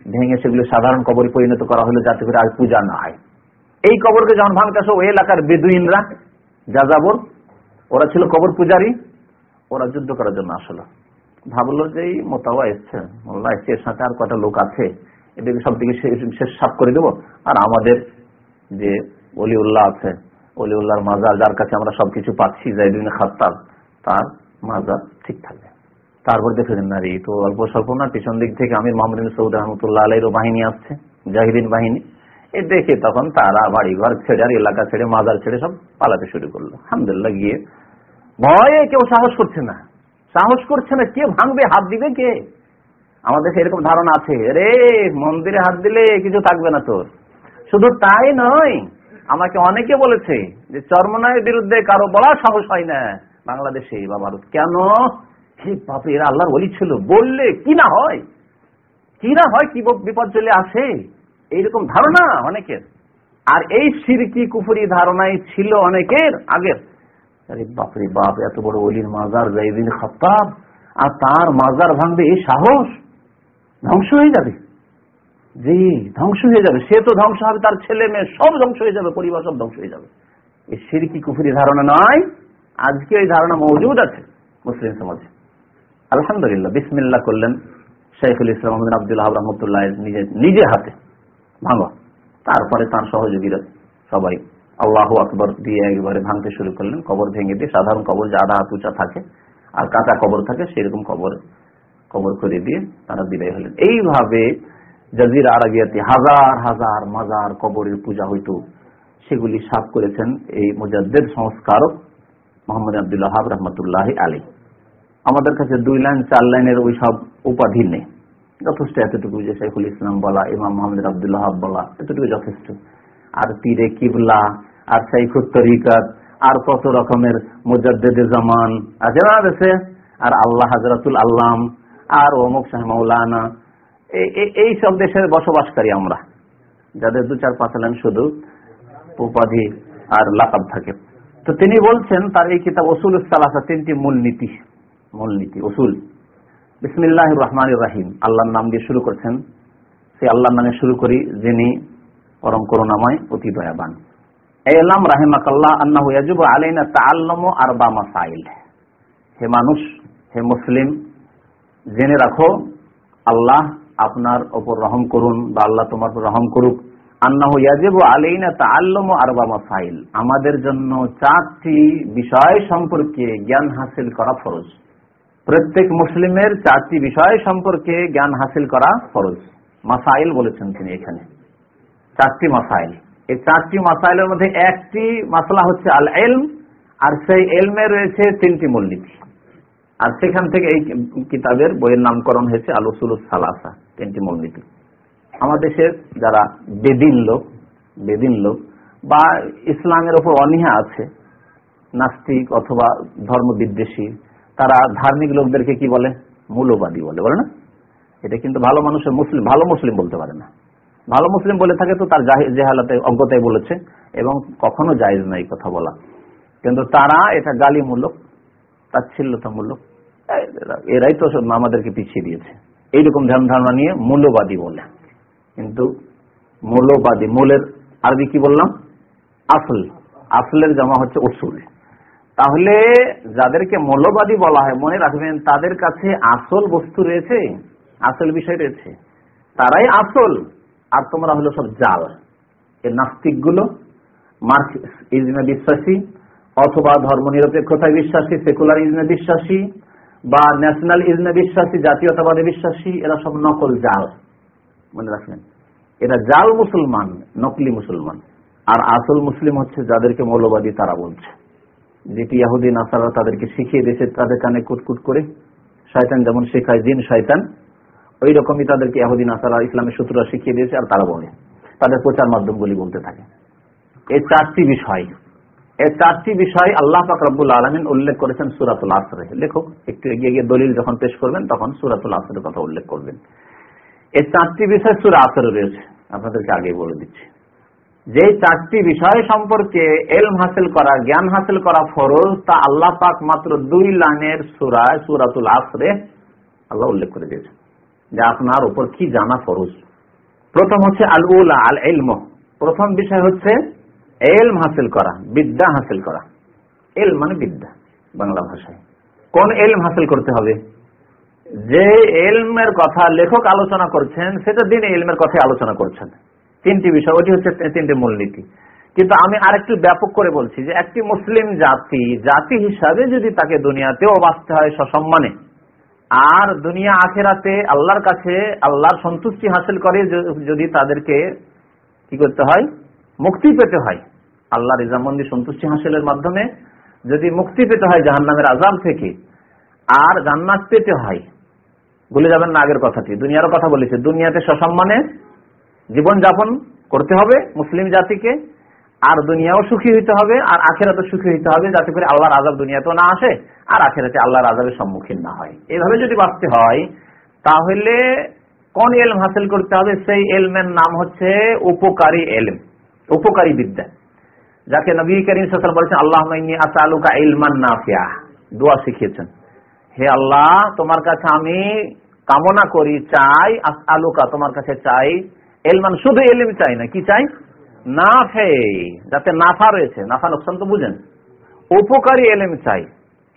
ভেঙে সেগুলো সাধারণ কবরে পরিণত করা হলো যাতে করে আর পূজা না হয়। এই কবরকে যখন ভাঙতেছে, ওই এলাকার বেদুইনরা, যাযাবর, ওরা ছিল কবর পূজারি, ওরা যুদ্ধ করার জন্য আসলো। ভাবলো যে এই মোতাবা এসছে। মোল্লা এসছে এর সাথে আর কটা লোক আছে? এদেরকে সব দিকে শেষ সাফ করে দেবো। আর আমাদের যে অলিউল্লাহ আছে, অলিউল্লাহর মাজার, যার কাছে আমরা সবকিছু পাচ্ছি জাইদিন খাত্তাব, তার মাজার ঠিক থাকবে। তারপর দেখলেন না রে এই তো অল্প স্বল্প না, পিছন দিক থেকে আমির মোহাম্মদ বিন সৌদ রহমতুল্লাহ আলাইরও বাহিনী আসছে জাহিদিন বাহিনী। এ দেখে তখন তারা বাড়ি ঘর ছেড়ে আর এলাকা ছেড়ে, মাজার ছেড়ে সব পালাতে শুরু করল। আলহামদুলিল্লাহ গিয়ে ভয়ে কেউ সাহস করছে না। সাহস করছে না, কে ভাঙবে, হাত দিবে কে? আমাদের এরকম ধারণা আছে। রে মন্দিরে হাত দিলে কিছু থাকবে না তোর। শুধু তাই নয়, আমাকে অনেকে বলেছে যে চর্মনায়ের বিরুদ্ধে কারও বলা সাহস হয় না। বাংলাদেশে বা ভারত কেন? বাপরে, এরা আল্লাহর বলি ছিল। বললে কি না হয়? কি না হয় কি বিপদ চলে আসে? এইরকম ধারণা অনেকের। আর এই সিরকি কুফুরি ধারণাই ছিল অনেকের আগের। আরে বাপরে বাপ, এত বড় অলির মাজার জাইদিন খতাব আর তার মাজার ভাঙবে এই সাহস? ধ্বংস হয়ে যাবে। জি, ধ্বংস হয়ে যাবে। সে তো ধ্বংস হবে, তার ছেলে মেয়ে সব ধ্বংস হয়ে যাবে, পরিবার সব ধ্বংস হয়ে যাবে। এই সিরকি কুফুরি ধারণা নয় আজকে এই ধারণা মজুদ আছে মুসলিম সমাজে। আলহামদুলিল্লাহ, বিসমিল্লাহ করলেন শেখুল ইসলাম আব্দুল্লাহ রহমতুল্লাহ নিজে নিজে হাতে। ভাঙো। তারপরে তার সহযোগীরা সবাই আল্লাহ আকবর দিয়ে একবারে ভাঙতে শুরু করলেন। কবর ভেঙে দিয়ে সাধারণ কবর যে আধা হাত উঁচা থাকে আর কাঁচা কবর থাকে সেরকম কবর কবর করে দিয়ে তারা বিদায় হলেন। এইভাবে জাজির আরবিয়াতে হাজার হাজার মাজার কবরের পূজা হইতো। সেগুলি সাফ করেছেন এই মুজাদ্দেদ সংস্কারক মোহাম্মদ আব্দুল্লাহ রহমতুল্লাহ আলী আমাদের কাছে দুই লাইন, চার লাইনের ওই সব উপাধি নেই। যথেষ্ট, এতটুকু যে শেখুল ইসলাম বলা, ইমাম মোহাম্মদ আব্দুল্লাহ বলা, এতটুকু যথেষ্ট। আর পীরে কিবলা, আর শাইখুত তরিকাত, আর কত রকমের মুজাদ্দেদে জামান আছে না দেশে আর আল্লাহ হাজরাতুল আল্লাম, আর অমুক শাহ মৌলানা এই সব দেশের বসবাসকারী আমরা। যাদের দু চার পাঁচ লাইন শুধু উপাধি আর লাকাব থাকে। তো তিনি বলছেন, তার এই কিতাব ওসুল সালাসা, তিনটি মূলনীতি। মূলনীতি, ওসুল। বিসমিল্লাহ রহমান রাহিম। আল্লাহর নাম দিয়ে শুরু করছেন। সেই আল্লাহর নামে শুরু করি যিনি পরম করুণাময়, অতি দয়াবান। এলাম রাহিমাকাল্লাহ আন্নাহু ইয়াজিবু আলাইনা তাআল্লুমু আরবা মাসাইল। হে মানুষ, হে মুসলিম, জেনে রাখো, আল্লাহ আপনার ওপর রহম করুন বা আল্লাহ তোমার উপর রহম করুক। আন্নাহু ইয়াজিবু আলাইনা তাআল্লুমু আরবা মাসাইল। আমাদের জন্য চারটি বিষয় সম্পর্কে জ্ঞান হাসিল করা ফরজ। প্রত্যেক মুসলিমের চারটি বিষয় সম্পর্কে জ্ঞান হাসিল করা ফরজ। মাসাইল বলেছেন তিনি এখানে। চারটি মাসাইল। এই চারটি মাসাইলের মধ্যে একটি মাসলা হচ্ছে আল এলম আর সেই এলমে রয়েছে তিনটি মূলনীতি। আর সেখান থেকে এই কিতাবের বইয়ের নামকরণ হয়েছে আলোসুল সালাসা, তিনটি মূলনীতি। আমাদের দেশের যারা বেদিন লোক বেদিন লোক, বা ইসলামের ওপর অনীহা আছে, নাস্তিক অথবা ধর্ম বিদ্বেষী তারা ধার্মিক লোকদেরকে কি বলে? মূলবাদী বলে বলে না? এটা কিন্তু ভালো মানুষের মুসলিম, ভালো মুসলিম বলতে পারে না। ভালো মুসলিম বলে থাকে তো তার জেহালাতে অজ্ঞতায় বলেছে এবং কখনো জায়েজ নাই কথা বলা। কিন্তু তারা এটা গালিমূলক, তাচ্ছিল্যতামূলক এরাই তো আমাদেরকে পিছিয়ে দিয়েছে। এইরকম ধ্যান ধারণা নিয়ে মূল্যবাদী বলে। কিন্তু মৌলবাদী, মূলের আরবি কি বললাম? আসল, আসলের জমা হচ্ছে উসুল। তাহলে যাদেরকে মৌলবাদী বলা হয়, মনে রাখবেন, তাদের কাছে আসল বস্তু রয়েছে, আসল বিষয় রয়েছে। তারাই আসল, আর তোমরা হলো সব জাল। এই নাস্তিকগুলো ইজমে বিশ্বাসী, অথবা ধর্ম নিরপেক্ষতায় বিশ্বাসী, সেকুলার ইজমে বিশ্বাসী, বা ন্যাশনাল ইজমে বিশ্বাসী, জাতীয়তাবাদী বিশ্বাসী, এরা সব নকল জাল। মনে রাখবেন, এরা জাল মুসলমান, নকলি মুসলমান। আর আসল মুসলিম হচ্ছে যাদেরকে মৌলবাদী তারা বলছে। যেটি ইয়াহুদ্দিন আসারা তাদেরকে শিখিয়ে দিয়েছে, তাদের কানে কুটকুট করে শয়তান যেমন শেখায় দিন শয়তান ওই রকমই তাদেরকে ইয়াহুদ্দিন আসারা ইসলামের সূত্ররা শিখিয়ে দিয়েছে আর তারা বলে। তাদের প্রচার মাধ্যমগুলি বলতে থাকে। এই চারটি বিষয়। এই চারটি বিষয় আল্লাহ পাক রব্বুল আলমিন উল্লেখ করেছেন সুরাতুল আসরে লেখক, একটু এগিয়ে গিয়ে দলিল যখন পেশ করবেন, তখন সুরাতুল আসরের কথা উল্লেখ করবেন। এই চারটি বিষয় সুরা আসরে রয়েছে। আপনাদেরকে আগে বলে দিচ্ছি। যে চারটি বিষয় সম্পর্কে এলম হাসিল করা, জ্ঞান হাসিল করা ফরজ, তা আল্লাহ পাক মাত্র দুই লাইনের সুরায় সুরাতুল আসরে আল্লাহ উল্লেখ করে দিয়েছে যে আপনার উপর কি জানা ফরজ? প্রথম হচ্ছে আল উলা আল এলম প্রথম বিষয় হচ্ছে এলম হাসিল করা, বিদ্যা হাসিল করা। এল মানে বিদ্যা বাংলা ভাষায়। কোন এলম হাসিল করতে হবে? যে এলমের কথা লেখক আলোচনা করছেন, সেটা দিন এলমের কথা আলোচনা করছেন। তিনটি বিষয়, ওটি হচ্ছে তিনটি মূলনীতি। কিন্তু আমি আরেকটু ব্যাপক করে বলছি যে একটি মুসলিম জাতি জাতি হিসাবে যদি তাকে দুনিয়াতেও বাঁচতে হয় সসম্মানে, আর দুনিয়া আখেরাতে আল্লাহর কাছে আল্লাহর সন্তুষ্টি হাসিল করে যদি তাদেরকে কি করতে হয়? মুক্তি পেতে হয়। আল্লাহ রিজামন্দি সন্তুষ্টি হাসিলের মাধ্যমে যদি মুক্তি পেতে হয় জাহান্নামের আজাব থেকে, আর জান্নাত পেতে হয়, ভুলে যাবেন না আগের কথাটি দুনিয়ার কথা বলেছে, দুনিয়াতে সসম্মানে জীবন যাপন করতে হবে মুসলিম জাতিকে, আর দুনিয়াও সুখী হইতে হবে, আর আখেরাতে সুখী হইতে হবে, যাতে করে আল্লাহর আজাব দুনিয়াতেও না আসে, আর আখেরাতে আল্লাহর আজাবের সম্মুখীন না হয়। এইভাবে যদি বাঁচতে হয়, তাহলে কোন এলম হাসিল করতে হবে? সেই এলমের নাম হচ্ছে উপকারী এলম, উপকারী বিদ্যা। যাকে নবী করিম সাল বলছেন আল্লাহ আসালুকা ইলমান নাফিয়া দোয়া শিখিয়েছেন। হে আল্লাহ, তোমার কাছে আমি কামনা করি, চাই আলুকা তোমার কাছে চাই এলমান শুধু এলিম চাই না, কি চাই? নাফে, যাতে নাফা রয়েছে। নাফা লোকসান তো বুঝেন। উপকারী এলিম চাই।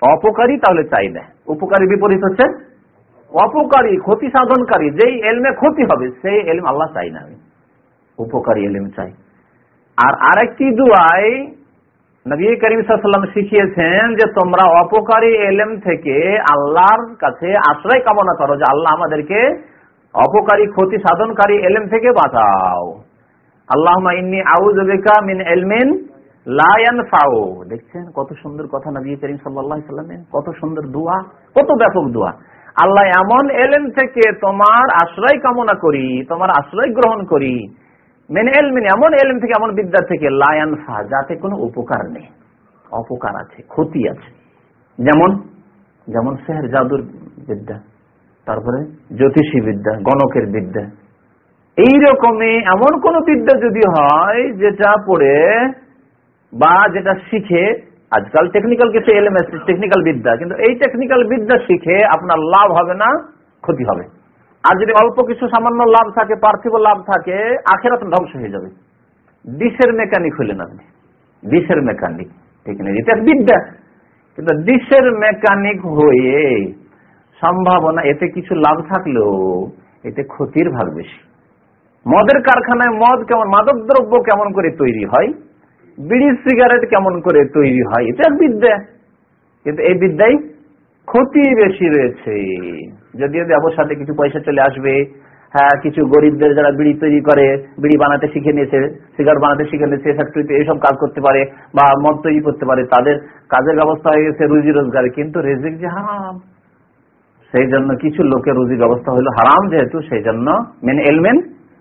অপকারী তাহলে চাই না। উপকারী বিপরীত হচ্ছে? অপকারী, ক্ষতি সাধনকারী। যেই এলমে ক্ষতি হবে, সেই এলম আল্লাহ চাই না আমি। উপকারী এলিম চাই। আর আরেকটি দুয়াই নবী করিম সাল্লাম শিখিয়েছেন যে তোমরা অপকারী এলেম থেকে আল্লাহর কাছে আশ্রয় কামনা করো যে আল্লাহ আমাদেরকে অপকারী, ক্ষতি সাধনকারী এলেম থেকে বাঁচাও। আল্লাহ মিন এলমিন লায়ান ফাও দেখছেন? কত সুন্দর কথা নবী করিম সাল্লামের। কত সুন্দর দোয়া, কত ব্যাপক দোয়া। আল্লাহ এমন এলেম থেকে তোমার আশ্রয় কামনা করি, তোমার আশ্রয় গ্রহণ করি। মেন এলমিন এমন এলম থেকে, এমন বিদ্যা থেকে লায়ান ফা যাতে কোনো উপকার নেই। অপকার আছে, ক্ষতি আছে। যেমন যেমন শেহর জাদুর বিদ্যা। তারপরে জ্যোতিষী বিদ্যা গণকের বিদ্যা। এই রকমে এমন কোন বিদ্যা যদি হয়, যেটা পড়ে বা যেটা শিখে, আজকাল টেকনিক্যাল কিছু এলএমএস টেকনিক্যাল বিদ্যা, কিন্তু এই টেকনিক্যাল বিদ্যা শিখে আপনার লাভ হবে না, ক্ষতি হবে। আর যদি অল্প কিছু সামান্য লাভ থাকে, পার্থিব লাভ থাকে, আখেরাত ধ্বংস হয়ে যাবে। ডিশের মেকানিক হলেন আপনি। ডিশের মেকানিক ঠিক নেই এটা বিদ্যা, কিন্তু ডিশের মেকানিক হয়ে সম্ভাবনা, এতে কিছু লাভ থাকলেও এতে ক্ষতির ভাগ বেশি। মদের কারখানায় মদ কেমন মাদক দ্রব্য কেমন করে তৈরি হয়? বিড়ি, সিগারেট কেমন করে তৈরি হয়? এটা এক বিদ্যা। কিন্তু এই বিদ্যায় ক্ষতি বেশি রয়েছে। যদিও ব্যবসাতে কিছু পয়সা চলে আসবে হ্যাঁ কিছু গরিবদের যারা বিড়ি তৈরি করে, বিড়ি বানাতে শিখে নিয়েছে, সিগারেট বানাতে শিখে নিয়েছে ফ্যাক্টরিতে এইসব কাজ করতে পারে বা মদ তৈরি করতে পারে, তাদের কাজের ব্যবস্থা হয়ে গেছে রুজি রোজগার। কিন্তু রেজিক যে হারাম সেই জন্য কিছু লোকের রুজির ব্যবস্থা হলো হারাম যেহেতু, সেই জন্য মেন এলমেন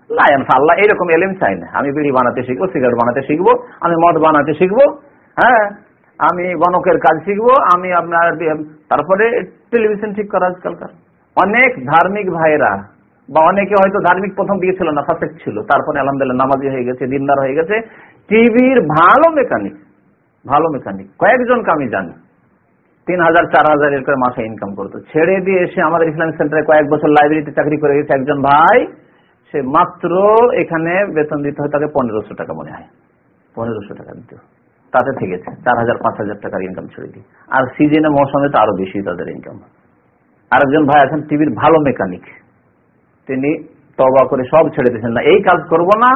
লায়ন আল্লাহ এরকম এলেম চাই না। আমি বিড়ি বানাতে শিখব, সিগারেট বানাতে শিখব, আমি মদ বানাতে শিখব হ্যাঁ? আমি গণকের কাজ শিখব, আমি আপনার তারপরে টেলিভিশন ঠিক করা আজকালকার। অনেক ধার্মিক ভাইরা বা অনেকে হয়তো ধার্মিক প্রথম দিয়েছিল না ফাসেক ছিল। তারপরে আলহামদুলিল্লাহ নামাজি হয়ে গেছে, দিনদার হয়ে গেছে। টিভির ভালো মেকানিক ভালো মেকানিক কয়েকজনকে আমি জানি। তিন হাজার, চার হাজার এর করে মাসে ইনকাম করতো। ছেড়ে দিয়ে এসে আমাদের ইসলামিক সেন্টারে কয়েক বছর লাইব্রেরিতে চাকরি করে গেছে একজন ভাই। সে মাত্র এখানে বেতন দিতে হয় তাকে পনেরোশো টাকা মনে হয়। পনেরোশো টাকা দিতে তাতে থেকেছে। চার হাজার, পাঁচ হাজার টাকার ইনকাম ছেড়ে দিয়ে। আর সিজনে মৌসুমে তো আরও বেশি তাদের ইনকাম আরেকজন ভাই আছেন টিভির ভালো মেকানিক তিনি তবা করে সব ছেড়ে দিয়েছেন। না, এই কাজ করব না,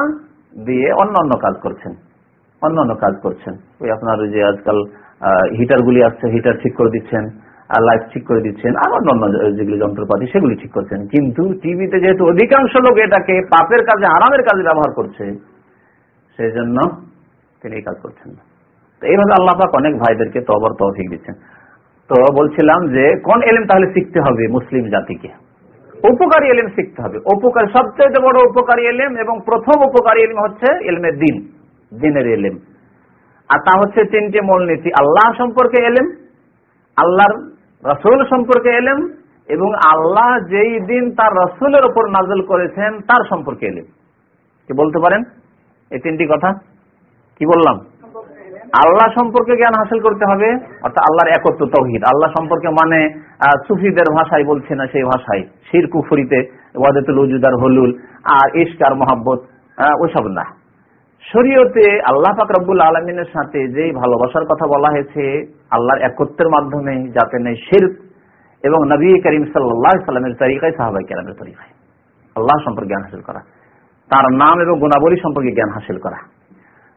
দিয়ে অন্য অন্য কাজ করছেন। অন্য অন্য কাজ করছেন। ওই আপনার ওই যে আজকাল হিটার গুলি আসছে হিটার ঠিক করে দিচ্ছেন, আর লাইট ঠিক করে দিচ্ছেন, আর অন্য যেগুলি যন্ত্রপাতি, সেগুলি ঠিক করছেন। কিন্তু টিভিতে যেহেতু অধিকাংশ লোক এটাকে পাপের কাজে আরামের কাজে ব্যবহার করছে সেই জন্য তিনি এই কাজ করছেন না। তো এইভাবে আল্লাহ পাক অনেক ভাইদেরকে তবর তৌফিক দিচ্ছেন। তো বলছিলাম যে, কোন এলেম তাহলে শিখতে হবে মুসলিম জাতিকে? উপকারী এলেম শিখতে হবে। উপকার সবচেয়ে বড় উপকারী এলেম এবং প্রথম উপকারী এলেম হচ্ছে এলমের দিন, দিনের এলেম। আর তা হচ্ছে তিনটি মূলনীতি। আল্লাহ সম্পর্কে এলেম, আল্লাহর রসুল সম্পর্কে এলেম, এবং আল্লাহ যেই দিন তার রসুলের ওপর নাজল করেছেন, তার সম্পর্কে এলেম। কি বলতে পারেন? এই তিনটি কথা। কি বললাম? আল্লাহ সম্পর্কে জ্ঞান হাসিল করতে হবে, অর্থাৎ আল্লাহর একত্র তৌহিদ। আল্লাহ সম্পর্কে মানে সুফিদের ভাষায় বলছে না সেই ভাষায়। শির কুফরিতে ওয়াদাতুল উজুদার হলুল আর ইস্কার মহাব্বত ওইসব না। শরীয়তে আল্লাহ পাক রব্বুল আলমিনের সাথে যে ভালোবাসার কথা বলা হয়েছে, আল্লাহর একত্রের মাধ্যমে, যাতে নেই শির এবং নবী করিম সাল্লাহ সাল্লামের তরিকায়, সাহাবাই কেরামের তরিকায়। আল্লাহ সম্পর্কে জ্ঞান হাসিল করা। তার নাম এবং গুণাবলী সম্পর্কে জ্ঞান হাসিল করা।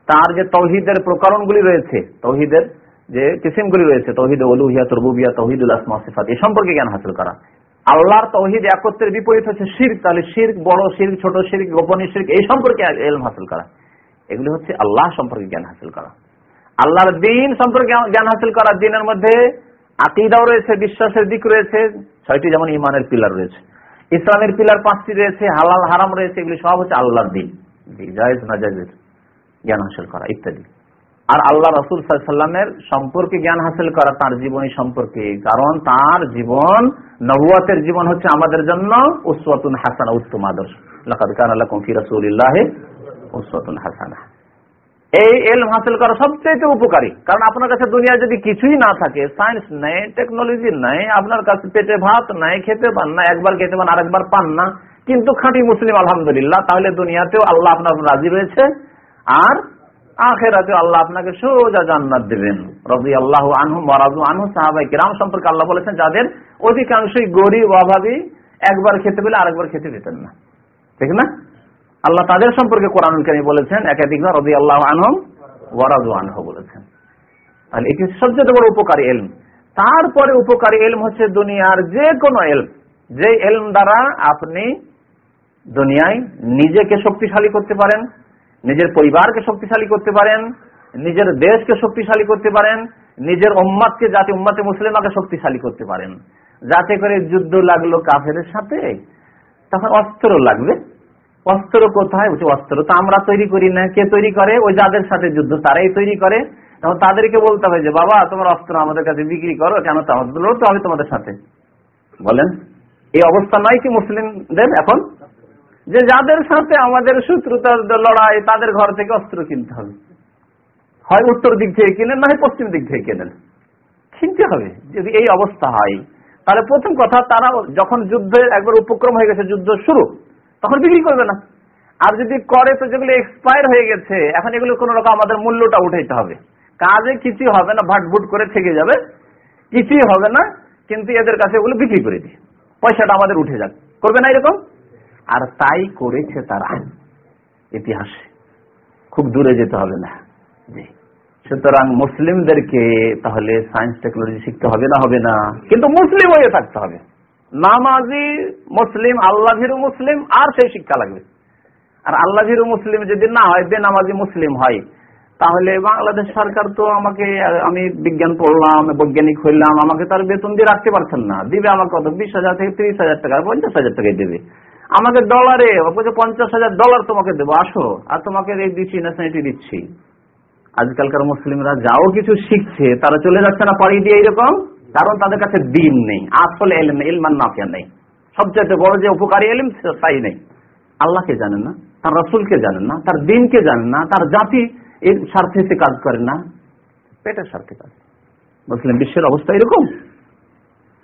তার যে তৌহিদের প্রকরণগুলি রয়েছে, তৌহিদের যে কিসিমগুলি রয়েছে, তৌহিদ অলুহিয়া তরবুবিয়া, তৌহিদুল আসমা এ সম্পর্কে জ্ঞান হাসিল করা। আল্লাহর তৌহিদ একত্রের বিপরীত হচ্ছে শির তাহলে শির বড় শির ছোট শির গোপনীয় শির এই সম্পর্কে এলম হাসিল করা। এগুলি হচ্ছে আল্লাহ সম্পর্কে জ্ঞান হাসিল করা। আল্লাহর দিন সম্পর্কে জ্ঞান হাসিল করা দিনের মধ্যে আকিদাও রয়েছে, বিশ্বাসের দিক রয়েছে, ছয়টি যেমন ইমানের পিলার রয়েছে। ইসলামের পিলার পাঁচটি রয়েছে, হালাল, হারাম রয়েছে, এগুলি সব হচ্ছে আল্লাহর দিন। জায়েজ না জায়েজ জ্ঞান হাসিল করা ইত্যাদি। আর আল্লাহ রসুল সাল্লামের সম্পর্কে জ্ঞান হাসিল করা তার জীবনী সম্পর্কে, কারণ তার জীবন, নবুয়াতের জীবন হচ্ছে আমাদের জন্য উসওয়াতুন হাসানা, উত্তম আদর্শ। লাকাদ কানা লাকুম ফি রাসূলিল্লাহি হাসানা। এই এলম হাসিল করা সবচেয়ে উপকারী। কারণ আপনার কাছে দুনিয়া যদি কিছুই না থাকে সায়েন্স নেই টেকনোলজি নাই, আপনার কাছে পেটে ভাত নাই, খেতে পান না, একবার খেতে পান, আরেকবার পান না, কিন্তু খাঁটি মুসলিম, আলহামদুলিল্লাহ, তাহলে দুনিয়াতেও আল্লাহ আপনার রাজি রয়েছে, আর আখেরাতে আল্লাহ আপনাকে সোজা জান্নাত দেবেন। রবি আল্লাহ আনহু মরাজু আনহু সাহাবাই কিরাম সম্পর্কে আল্লাহ বলেছেন, যাদের অধিকাংশই গরিব অভাবী, একবার খেতে পেলে আরেকবার খেতে পেতেন না। ঠিক না? আল্লাহ তাদের সম্পর্কে কোরআন কারি বলেছেন, একাধিকবার রবি আল্লাহ আনহম ওয়ারাজু আনহু বলেছেন। তাহলে এটি সবচেয়ে বড় উপকারী এলম। তারপরে উপকারী এলম হচ্ছে দুনিয়ার যে কোনো এলম। যে এলম দ্বারা আপনি দুনিয়ায় নিজেকে শক্তিশালী করতে পারেন, নিজের পরিবারকে শক্তিশালী করতে পারেন, নিজের দেশকে শক্তিশালী করতে পারেন, নিজের উম্মাদকে জাতি উম্মাতে মুসলিমাকে শক্তিশালী করতে পারেন। যাতে করে যুদ্ধ লাগল কাফের সাথে, তখন অস্ত্র লাগবে। অস্ত্র কোথায়? অস্ত্র তো আমরা তৈরি করি না। কে তৈরি করে? ওই যাদের সাথে যুদ্ধ, তারাই তৈরি করে। তখন তাদেরকে বলতে হবে যে, বাবা, তোমার অস্ত্র আমাদের কাছে বিক্রি করো, কেন তো হবে তোমাদের সাথে? বলেন, এই অবস্থা নয় কি মুসলিমদের এখন? যে যাদের সাথে আমাদের শত্রুতার লড়াই, তাদের ঘর থেকে অস্ত্র কিনতে হবে। হয় উত্তর দিক থেকে কিনেন, না হয় পশ্চিম দিক থেকে কেনেন। কিনতে হবে, যদি এই অবস্থা হয়। তাহলে প্রথম কথা, তারা যখন যুদ্ধের একবার উপক্রম হয়ে গেছে, যুদ্ধ শুরু। তখন বিক্রি করবে না। আর যদি করে তো যেগুলো এক্সপায়ার হয়ে গেছে, এখন এগুলো কোন রকম আমাদের মূল্যটা উঠাইতে হবে। কাজে কিছুই হবে না, ভাটভুট করে থেকে যাবে। কিছুই হবে না, কিন্তু এদের কাছে এগুলো বিক্রি করে দিই। পয়সাটা আমাদের উঠে যাক। করবে না এরকম? আর তাই করেছে তারা ইতিহাসে। খুব দূরে যেতে হবে না। জি। সুতরাং মুসলিমদেরকে তাহলে সায়েন্স টেকনোলজি শিখতে হবে না হবে না। কিন্তু মুসলিম হয়ে থাকতে হবে। নামাজি মুসলিম আল্লাহ ভীরু মুসলিম, আর সেই শিক্ষা লাগবে। আর আল্লাহ ভীরু মুসলিম যদি না হয়, বেনামাজি মুসলিম হয়, তাহলে বাংলাদেশ সরকার তো আমাকে, আমি বিজ্ঞান পড়লাম, বৈজ্ঞানিক হইলাম, আমাকে তার বেতন দিয়ে রাখতে পারছেন না। দিবে আমাকে কত বিশ হাজার থেকে তিরিশ হাজার টাকা, পঞ্চাশ হাজার টাকায় দেবে। আমাকে ডলারে পঞ্চাশ হাজার ডলার তোমাকে দেবো, আসো। আর তোমাকে এই দিচ্ছি ন্যাশনালিটি দিচ্ছি। আজকালকার মুসলিমরা যাও কিছু শিখছে, তারা চলে যাচ্ছে না, পাড়ি দিয়ে এরকম কারণ তাদের কাছে দিন নেই, আসলে এলম, ইলমান নাফিয়া নেই। সবচেয়ে বড় যে উপকারী এলিম তাই নেই। আল্লাহকে জানেন না, তার রসুলকে জানেন না, তার দিনকে জানেন না, তার জাতি এর স্বার্থে সে কাজ করে না। পেটের স্বার্থে কাজ। মুসলিম বিশ্বের অবস্থা এরকম।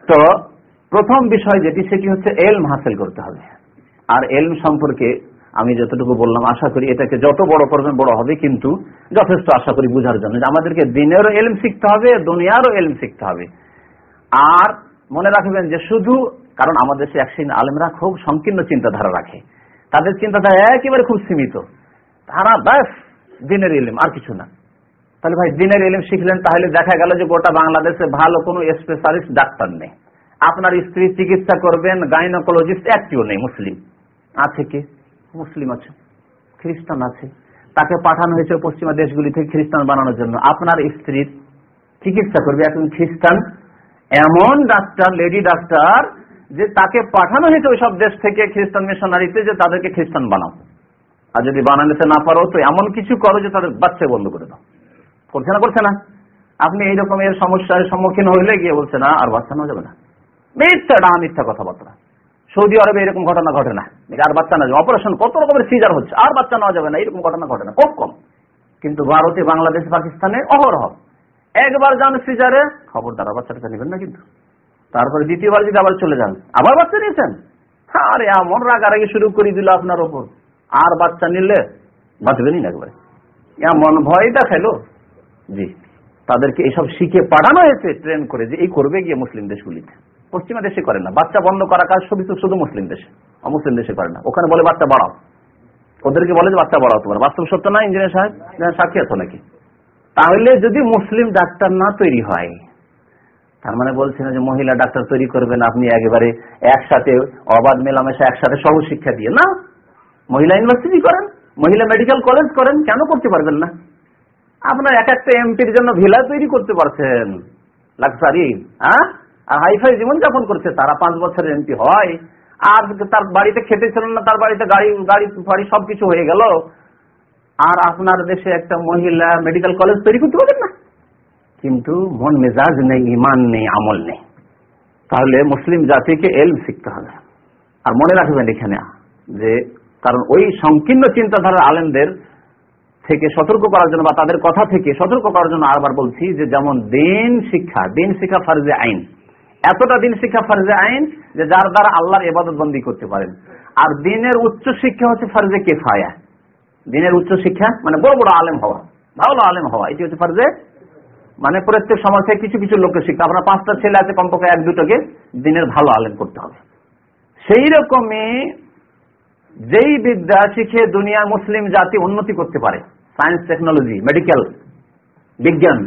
তো প্রথম বিষয় যেটি, সেটি হচ্ছে এলম হাসিল করতে হবে। আর এলম সম্পর্কে আমি যতটুকু বললাম, আশা করি এটাকে যত বড় করবেন, বড় হবে, কিন্তু যথেষ্ট আশা করি বুঝার জন্য আমাদেরকে দিনেরও এলম শিখতে হবে, দুনিয়ারও এলম শিখতে হবে। আর মনে রাখবেন যে শুধু, কারণ আমাদের দেশে এক আলেমরা খুব সংকীর্ণ চিন্তাধারা রাখে। তাদের চিন্তাধারা একেবারে খুব সীমিত। তারা ব্যাস, দিনের এলিম আর কিছু না। তাহলে ভাই, দিনের এলিম শিখলেন, তাহলে দেখা গেল যে গোটা বাংলাদেশে ভালো কোনো স্পেশালিস্ট ডাক্তার নেই। আপনার স্ত্রী চিকিৎসা করবেন গাইনোকোলজিস্ট একটিও নেই, মুসলিম। আছে কে? মুসলিম আছে। খ্রিস্টান আছে। তাকে পাঠানো হয়েছে পশ্চিমা দেশগুলি থেকে খ্রিস্টান বানানোর জন্য। আপনার স্ত্রীর চিকিৎসা করবে, এখন খ্রিস্টান। এমন ডাক্তার, লেডি ডাক্তার, যে তাকে পাঠানো হয়েছে ওই সব দেশ থেকে খ্রিস্টান মিশনারিতে যে তাদেরকে খ্রিস্টান বানাও। আর যদি বানাতে না পারো, তো এমন কিছু করো যে তাদের বাচ্চা বন্ধ করে দাও। করছে না করছে না? আপনি এই রকমের সমস্যার সম্মুখীন হইলে গিয়ে বলছে, না, আর বাচ্চা নেওয়া যাবে না। মিথ্যা, ডাহা, মিথ্যা কথাবার্তা। সৌদি আরবে এরকম ঘটনা ঘটে না। আর বাচ্চা না যাবে। অপারেশন, কত রকমের সিজার হচ্ছে। আর বাচ্চা নেওয়া যাবে না। এরকম ঘটনা ঘটে না। খুব কম। কিন্তু ভারতে, বাংলাদেশ পাকিস্তানে অহরহ। একবার যান সিজারে খবর দ্বারা বাচ্চাটা নেবেন না কিন্তু। তারপরে দ্বিতীয়বার যদি আবার চলে যান, আবার বাচ্চা নিয়েছেন? আরে, এমন রাগারাগি শুরু করে দিল আপনার ওপর। আর বাচ্চা নিলে বাঁচবেনই না একবারে। এমন ভয় দেখাইলো জি, তাদেরকে এইসব শিখে পাঠানো হয়েছে ট্রেন করে যে এই করবে গিয়ে মুসলিম দেশগুলিতে। পশ্চিমা দেশে করে না। বাচ্চা বন্ধ করা কাজ শুধু শুধু মুসলিম দেশে। অমুসলিম দেশে করে না। ওখানে বলে বাচ্চা বাড়াও। ওদেরকে বলে যে বাচ্চা বাড়াও তোমার। বাস্তব সত্য না, ইঞ্জিনিয়ার সাহেব? সাক্ষী আছো নাকি? তাহলে যদি মুসলিম ডাক্তার না তৈরি হয়, তার মানে বলছেন যে মহিলা ডাক্তার তৈরি করবেন, আপনি একেবারে একসাথে অবাধ মেলামেশা, একসাথে সহ শিক্ষা দিয়ে। না, মহিলা ইউনিভার্সিটি করেন, মহিলা মেডিকেল কলেজ করেন, কেন করতে পারবেন না? আপনার এক একটা এমপির জন্য ভিলা তৈরি করতে পারছেন। লাক্সারি হ্যাঁ আর হাইফাই জীবনযাপন করছে, তারা পাঁচ বছরের এমপি হয়। আর তার বাড়িতে খেতে ছিল না, তার বাড়িতে গাড়ি গাড়ি ফাড়ি সবকিছু হয়ে গেল। আর আপনার দেশে একটা মহিলা মেডিকেল কলেজ তৈরি করতে পারবেন না। কিন্তু মন মেজাজ নেই, ইমান নেই, আমল নেই। তাহলে মুসলিম জাতিকে এলম শিখতে হবে। আর মনে রাখবেন এখানে যে, কারণ ওই সংকীর্ণ চিন্তাধারার আলেমদের থেকে সতর্ক করার জন্য বা তাদের কথা থেকে সতর্ক করার জন্য আরবার বলছি যে, যেমন দিন শিক্ষা দিন শিক্ষা ফার্জে আইন। এতটা দিন শিক্ষা ফার্জে আইন যে, যার দ্বারা আল্লাহর এবাদত বন্দি করতে পারেন। আর দিনের উচ্চ শিক্ষা হচ্ছে ফার্জে কেফায়া। দিনের উচ্চ শিক্ষা মানে বড় বড় আলেম হওয়া, ভালো আলেম হওয়া, এটি হচ্ছে ফার্জে মানে প্রত্যেক সমাজ থেকে কিছু কিছু লোকের শিক্ষা। আপনার পাঁচটা ছেলে আছে, কমপক্ষে এক দুটোকে দিনের ভালো আলেম করতে হবে। সেই রকমই যেই বিদ্যা শিখে দুনিয়ার মুসলিম জাতি উন্নতি করতে পারে, সায়েন্স, টেকনোলজি, মেডিকেল, বিজ্ঞান,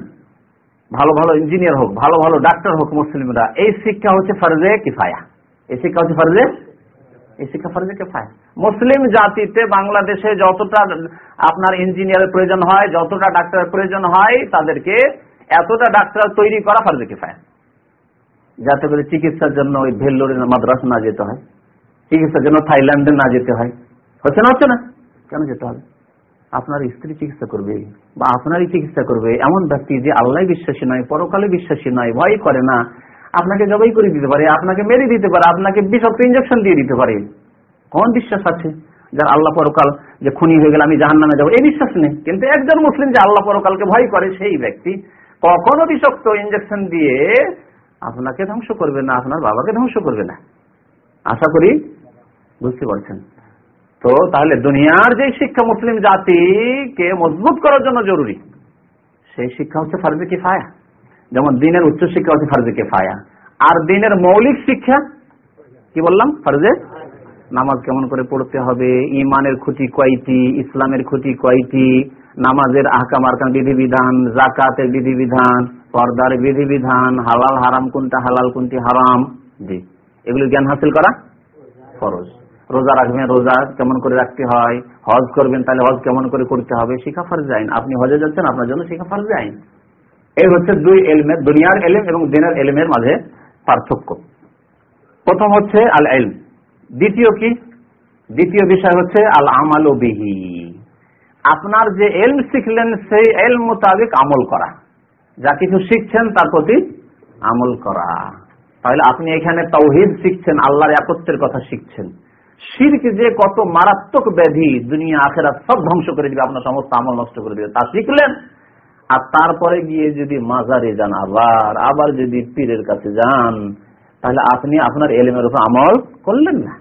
ভালো ভালো ইঞ্জিনিয়ার হোক, ভালো ভালো ডাক্তার হোক মুসলিমরা, এই শিক্ষা হচ্ছে ফরজে কিফায়া। এই শিক্ষা হচ্ছে ফরজে এই শিক্ষা ফরজে কিফায়া মুসলিম জাতিতে বাংলাদেশে যতটা আপনার ইঞ্জিনিয়ারের প্রয়োজন হয়, যতটা ডাক্তারের প্রয়োজন হয়, তাদেরকে এতটা ডাক্তার তৈরি করা ফরজে কিফায়া যাতে করে চিকিৎসার জন্য ওই ভেল্লোরের মাদ্রাস না যেতে হয়, চিকিৎসার জন্য থাইল্যান্ডে না যেতে হয়। হচ্ছে না হচ্ছে না? কেন যেতে হবে? আপনার স্ত্রী চিকিৎসা করবে বা আপনারই চিকিৎসা করবে, এমন ব্যক্তি যে আল্লাহ বিশ্বাসী নয়, পরকালে বিশ্বাসী নয়, ভয় করে না। আপনাকে জবাই করে দিতে পারে, আপনাকে মেরে দিতে পারে, আপনাকে বিষাক্ত ইঞ্জেকশন দিয়ে দিতে পারে। কোন বিশ্বাস আছে? যার আল্লাহ পরকাল যে খুনি হয়ে গেলে আমি জাহান নামে যাব? এই বিশ্বাস নেই। কিন্তু একজন মুসলিম যে আল্লাহ পরকালকে ভয় করে, সেই ব্যক্তি কখনো বিষাক্ত ইঞ্জেকশন দিয়ে আপনাকে ধ্বংস করবে না, আপনার বাবাকে ধ্বংস করবে না। আশা করি বুঝতে পারছেন। তো তাহলে দুনিয়ার যে শিক্ষা মুসলিম জাতিকে মজবুত করার জন্য জরুরি, সেই শিক্ষা হচ্ছে ফার্জে কিফায়া। যেমন দিনের উচ্চ শিক্ষা হচ্ছে ফার্জে কিফায়া। আর দিনের মৌলিক শিক্ষা, কি বললাম? ফার্জে? নামাজ কেমন করে পড়তে হবে? ইমানের ক্ষতি কয়টি? ইসলামের ক্ষতি কয়টি? নামাজের আহকাম আরকাম বিধিবিধান জাকাতের বিধিবিধান, পর্দার বিধিবিধান, হালাল হারাম কোনটা হালাল, কোনটি হারাম? জি। এগুলো জ্ঞান হাসিল করা ফরজ। রোজা রাখবেন, রোজা কেমন করে রাখতে হয়? হজ করবেন, তাহলে হজ কেমন করে করতে হবে? শিখা ফরজ আইন। আপনি হজে যাচ্ছেন, আপনার জন্য শিখা ফরজ আইন। এই হচ্ছে দুই এলমের দুনিয়ার এলেম এবং দিনের এলেমের মাঝে পার্থক্য। প্রথম হচ্ছে আল এলম দ্বিতীয় কি? দ্বিতীয় বিষয় হচ্ছে আল আমাল বিহি। আপনার যে এলম শিখলেন, সেই এল মোতাবেক আমল করা। যা কিছু শিখছেন, তার প্রতি আমল করা। তাহলে আপনি এখানে তৌহিদ শিখছেন, আল্লাহর একত্রের কথা শিখছেন। শিরক যে কত মারাত্মক ব্যাধি দুনিয়া আখেরা সব ধ্বংস করে দিবে, আপনার সমস্ত আমল নষ্ট করে দিবে, তা শিখলেন? আর তারপরে গিয়ে যদি মাজারে যান আবার আবার যদি পীরের কাছে যান, তাহলে আপনি আপনার এলেমের উপর আমল করলেন না।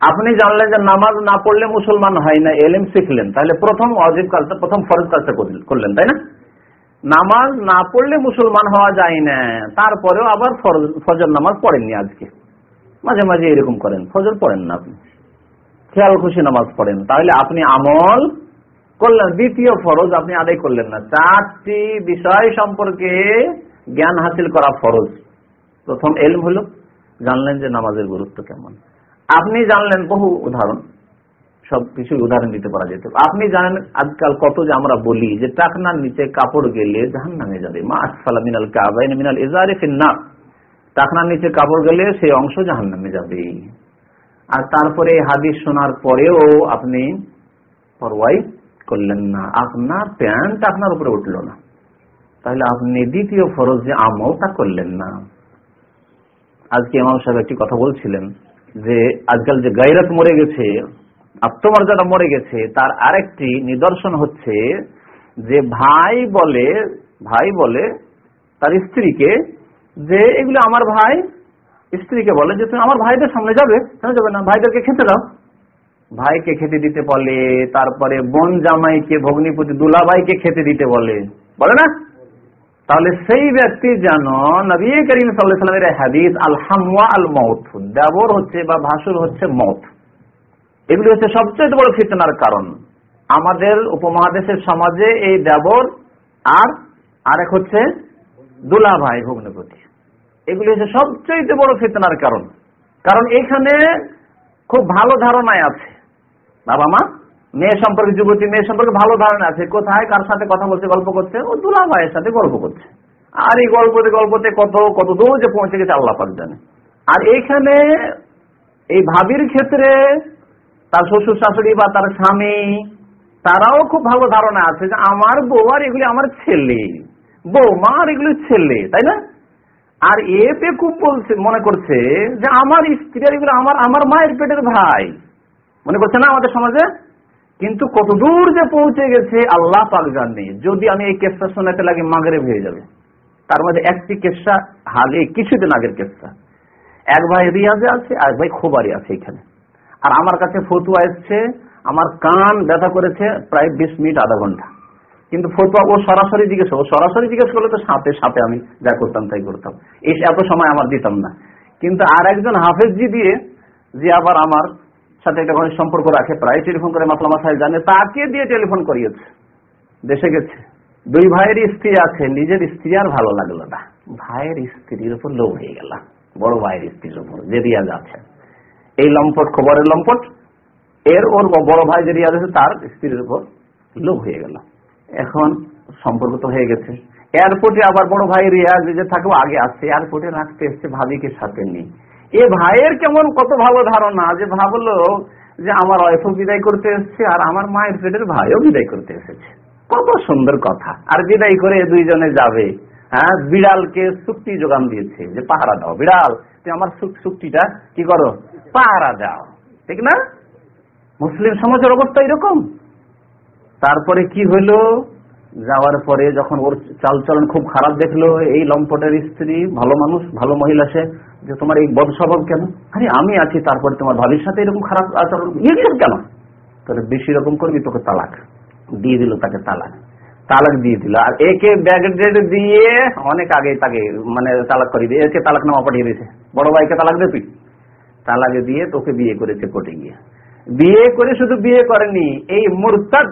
আপনি জানলেন যে নামাজ না পড়লে মুসলমান হয় না, এলেম শিখলেন, তাহলে প্রথম অজিব কাজটা, প্রথম ফরজ কাজটা করলেন তাই না? নামাজ না পড়লে মুসলমান হওয়া যায় না, তারপরেও আবার ফজর নামাজ পড়েননি আজকে। মাঝে মাঝে এরকম করেন, ফজর পড়েন না আপনি। খেয়াল খুশি নামাজ পড়েন, তাহলে আপনি আমল করলেন দ্বিতীয় ফরজ আপনি আদায় করলেন না। চারটি বিষয় সম্পর্কে জ্ঞান হাসিল করা ফরজ। প্রথম এলম হলো, জানলেন যে নামাজের গুরুত্ব কেমন। আপনি জানলেন বহু উদাহরণ, সব কিছু উদাহরণ দিতে পারা যেত। আপনি জানেন আজকাল কত যে আমরা বলি যে টাকনার নিচে কাপড় গেলে জাহান নামে যাবে। মা আসফালা মিনাল কাবাইন মিনাল ইজারে ফিন্না টাকনার নিচে কাপড় গেলে সেই অংশ জাহান নামে যাবে। আর তারপরে হাদিস শোনার পরেও আপনি পরওয়াই করলেন না। আপনার প্যান্ট আপনার উপরে উঠল না। তাহলে আপনি দ্বিতীয় ফরজ যে আমলটা করলেন না। আজকে ইমাম সাহেব একটি কথা বলছিলেন যে, আজকাল যে গাইরাত মরে গেছে, আত্মমর্যাদা মরে গেছে, তার আরেকটি নিদর্শন হচ্ছে যে ভাই বলে ভাই বলে তার স্ত্রীকে যে এগুলো আমার ভাই, স্ত্রীকে বলে যে, তুমি আমার ভাইদের সামনে যাবে, কেন যাবে না? ভাইদেরকে খেতে দাও। ভাইকে খেতে দিতে বলে, তারপরে বোন জামাইকে, ভগ্নিপতি দুলাভাইকে খেতে দিতে বলে। বলে না? তাহলে সেই ব্যক্তি যেন নবী করিম সাল্লামের হাদিস আল হামওয়া আল মৌত দেবর হচ্ছে বা ভাসুর হচ্ছে মত। এগুলি হচ্ছে সবচেয়ে বড় ফিতনার কারণ। আমাদের উপমহাদেশের সমাজে এই দেবর আর আরেক হচ্ছে দুলা ভাই ভগ্নপতি। এগুলি হচ্ছে সবচেয়ে বড় ফিতনার কারণ। কারণ এখানে খুব ভালো ধারণায় আছে। বাবা মা মেয়ে সম্পর্কে যুবতী মেয়ে সম্পর্কে ভালো ধারণা আছে। কোথায়, কার সাথে কথা বলছে, গল্প করছে? ও দুলা ভাইয়ের সাথে গল্প করছে। আর এই গল্পতে গল্পতে কত কত দূর যে পৌঁছে গেছে আল্লাহ পাক জানে। আর এইখানে এই ভাবির ক্ষেত্রে তার শ্বশুর শাশুড়ি বা তার স্বামী, তারাও খুব ভালো ধারণা আছে যে আমার বউ আর এগুলি আমার ছেলে। বৌমা আর এগুলি ছেলে, তাই না? আর এতে খুব বলছে, মনে করছে যে আমার স্ত্রী আর এগুলো আমার আমার মায়ের পেটের ভাই। মনে করছে না আমাদের সমাজে? কিন্তু কত দূর যে পৌঁছে গেছে, আল্লাহ পাক জানে। যদি আমি এই কেসটা শোনাতে লাগে মাগরে হয়ে যাবে। তার মধ্যে একটি কেসা হালে কিছুদিন আগের কেসটা। এক ভাই রিয়াজে আছে এক ভাই খোবারি আছে এখানে। আর আমার কাছে ফতুয়া এসছে, আমার কান ব্যথা করেছে প্রায় বিশ মিনিট, আধা ঘণ্টা। কিন্তু ফতুয়া, ও সরাসরি জিজ্ঞেস, ও সরাসরি জিজ্ঞেস করলে তো সাথে সাথে আমি যা করতাম, তাই করতাম। এই এত সময় আমার দিতাম না। কিন্তু আর একজন হাফেজজি দিয়ে, যে আবার আমার সাথে একটা ঘরের সম্পর্ক রাখে, প্রায় টেলিফোন করে মাতলা মাথায় জানে, তাকে দিয়ে টেলিফোন করিয়েছে। দেশে গেছে। দুই ভাইয়ের স্ত্রী আছে, নিজের স্ত্রী আর ভালো লাগল না। ভাইয়ের স্ত্রীর উপর লোভ হয়ে গেল বড় ভাইয়ের স্ত্রীর উপর, যে রিয়াজ আছে। এই লম্পট, খবরের লম্পট, এর ওর বড় ভাই যে রিয়াজ আছে, তার স্ত্রীর উপর লোভ হয়ে গেল। এখন সম্পর্ক তো হয়ে গেছে। এয়ারপোর্টে আবার বড় ভাই রিয়াজ যে থাকব আগে আসছে। এয়ারপোর্টে রাখতে এসছে ভাবিকে সাথে নিয়ে। এ ভাইয়ের কেমন কত ভালো ধারণা যে ভাবলো যে আমার ওয়াইফও বিদায় করতে এসছে আর আমার মায়ের পেটের ভাইও বিদায় করতে এসেছে। কত সুন্দর কথা। আর বিদায় করে দুইজনে যাবে। হ্যাঁ বিড়ালকে চুক্তি যোগান দিয়েছে যে পাহারা দাও। বিড়াল, তুমি আমার চুক্তিটা কি করো? পাহারা দাও। ঠিক না? মুসলিম সমাজের অবস্থা এরকম। তারপরে কি হলো? যাওয়ার পরে যখন ওর চালচলন খুব খারাপ দেখল, এই লম্পটের স্ত্রী, ভালো মানুষ, ভালো মহিলা সে, যে তোমার এই বদ স্বভাব কেন? আরে আমি আছি, তারপরে তোমার ভাবির সাথে এরকম খারাপ আচরণ এরকম কেন? তাহলে বেশি রকম করবি, তোকে তালাক। দিয়ে দিল তাকে তালাক। তালাক দিয়ে দিল। আর একে ব্যাগডেড দিয়ে অনেক আগে তাকে মানে তালাক করিয়ে দিয়ে, একে তালাক নামা পাঠিয়ে দিয়েছে। বড় ভাইকে তালাক দে তুই। তালাকে দিয়ে তোকে বিয়ে করেছে কোটে গিয়ে। বিয়ে করে শুধু বিয়ে করেনি, এই মুরতাদ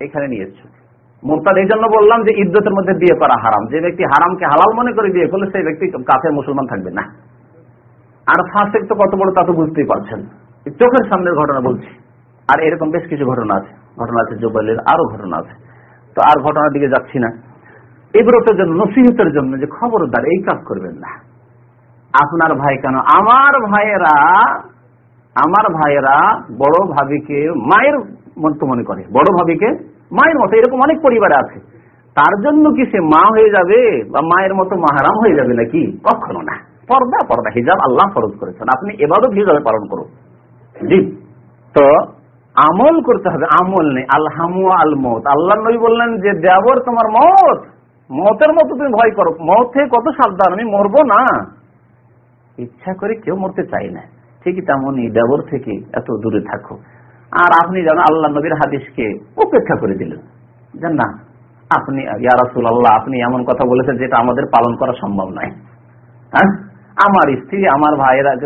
এখানে নিয়ে এসছো মুরতাদ এই জন্য বললাম যে ইদ্যতের মধ্যে বিয়ে করা হারাম। যে ব্যক্তি হারামকে হালাল মনে করে বিয়ে করলে সেই ব্যক্তি কাছে মুসলমান থাকবে না। আর ফাঁসেক তো কত বড় তা তো বুঝতেই পারছেন। চোখের সামনের ঘটনা বলছি। আর এরকম বেশ কিছু ঘটনা আছে। ঘটনা আছে জোবাইলের আরও ঘটনা আছে। তো আর ঘটনার দিকে যাচ্ছি না। এগুলোর জন্য, নসিহতের জন্য যে খবরদার এই কাজ করবেন না। আপনার ভাই কেন? আমার ভাইয়েরা আমার ভাইয়েরা বড় ভাবিকে মায়ের মনে করে। বড় ভাবিকে, মায়ের মতো, এরকম অনেক পরিবার আছে। তার জন্য কি সে মা হয়ে যাবে বা মায়ের মতো মাহারাম হয়ে যাবে নাকি? কখনো না। পর্দা পর্দা, হিজাব আল্লাহ ফরজ করেছেন। আপনি এবারও হিজাবে পালন করুন। জি। তো আমল করতে হবে। আমল নেই। আলহামু আল মত আল্লাহ নবী বললেন যে দেবর তোমার মত মতের মতো তুমি ভয় করো। মতে কত সাবধান? আমি মরবো না। ইচ্ছা করে কেউ মরতে চাই না। ঠিকই তেমনই দেবর থেকে এত দূরে থাকো। আর আপনি যেন আল্লাহ নবীর হাদিসকে উপেক্ষা করে দিলেন। যে না, আপনি ইয়ারাসুল আল্লাহ আপনি এমন কথা বলেছেন যেটা আমাদের পালন করা সম্ভব নয়। হ্যাঁ? আমার স্ত্রী, আমার ভাইয়েরা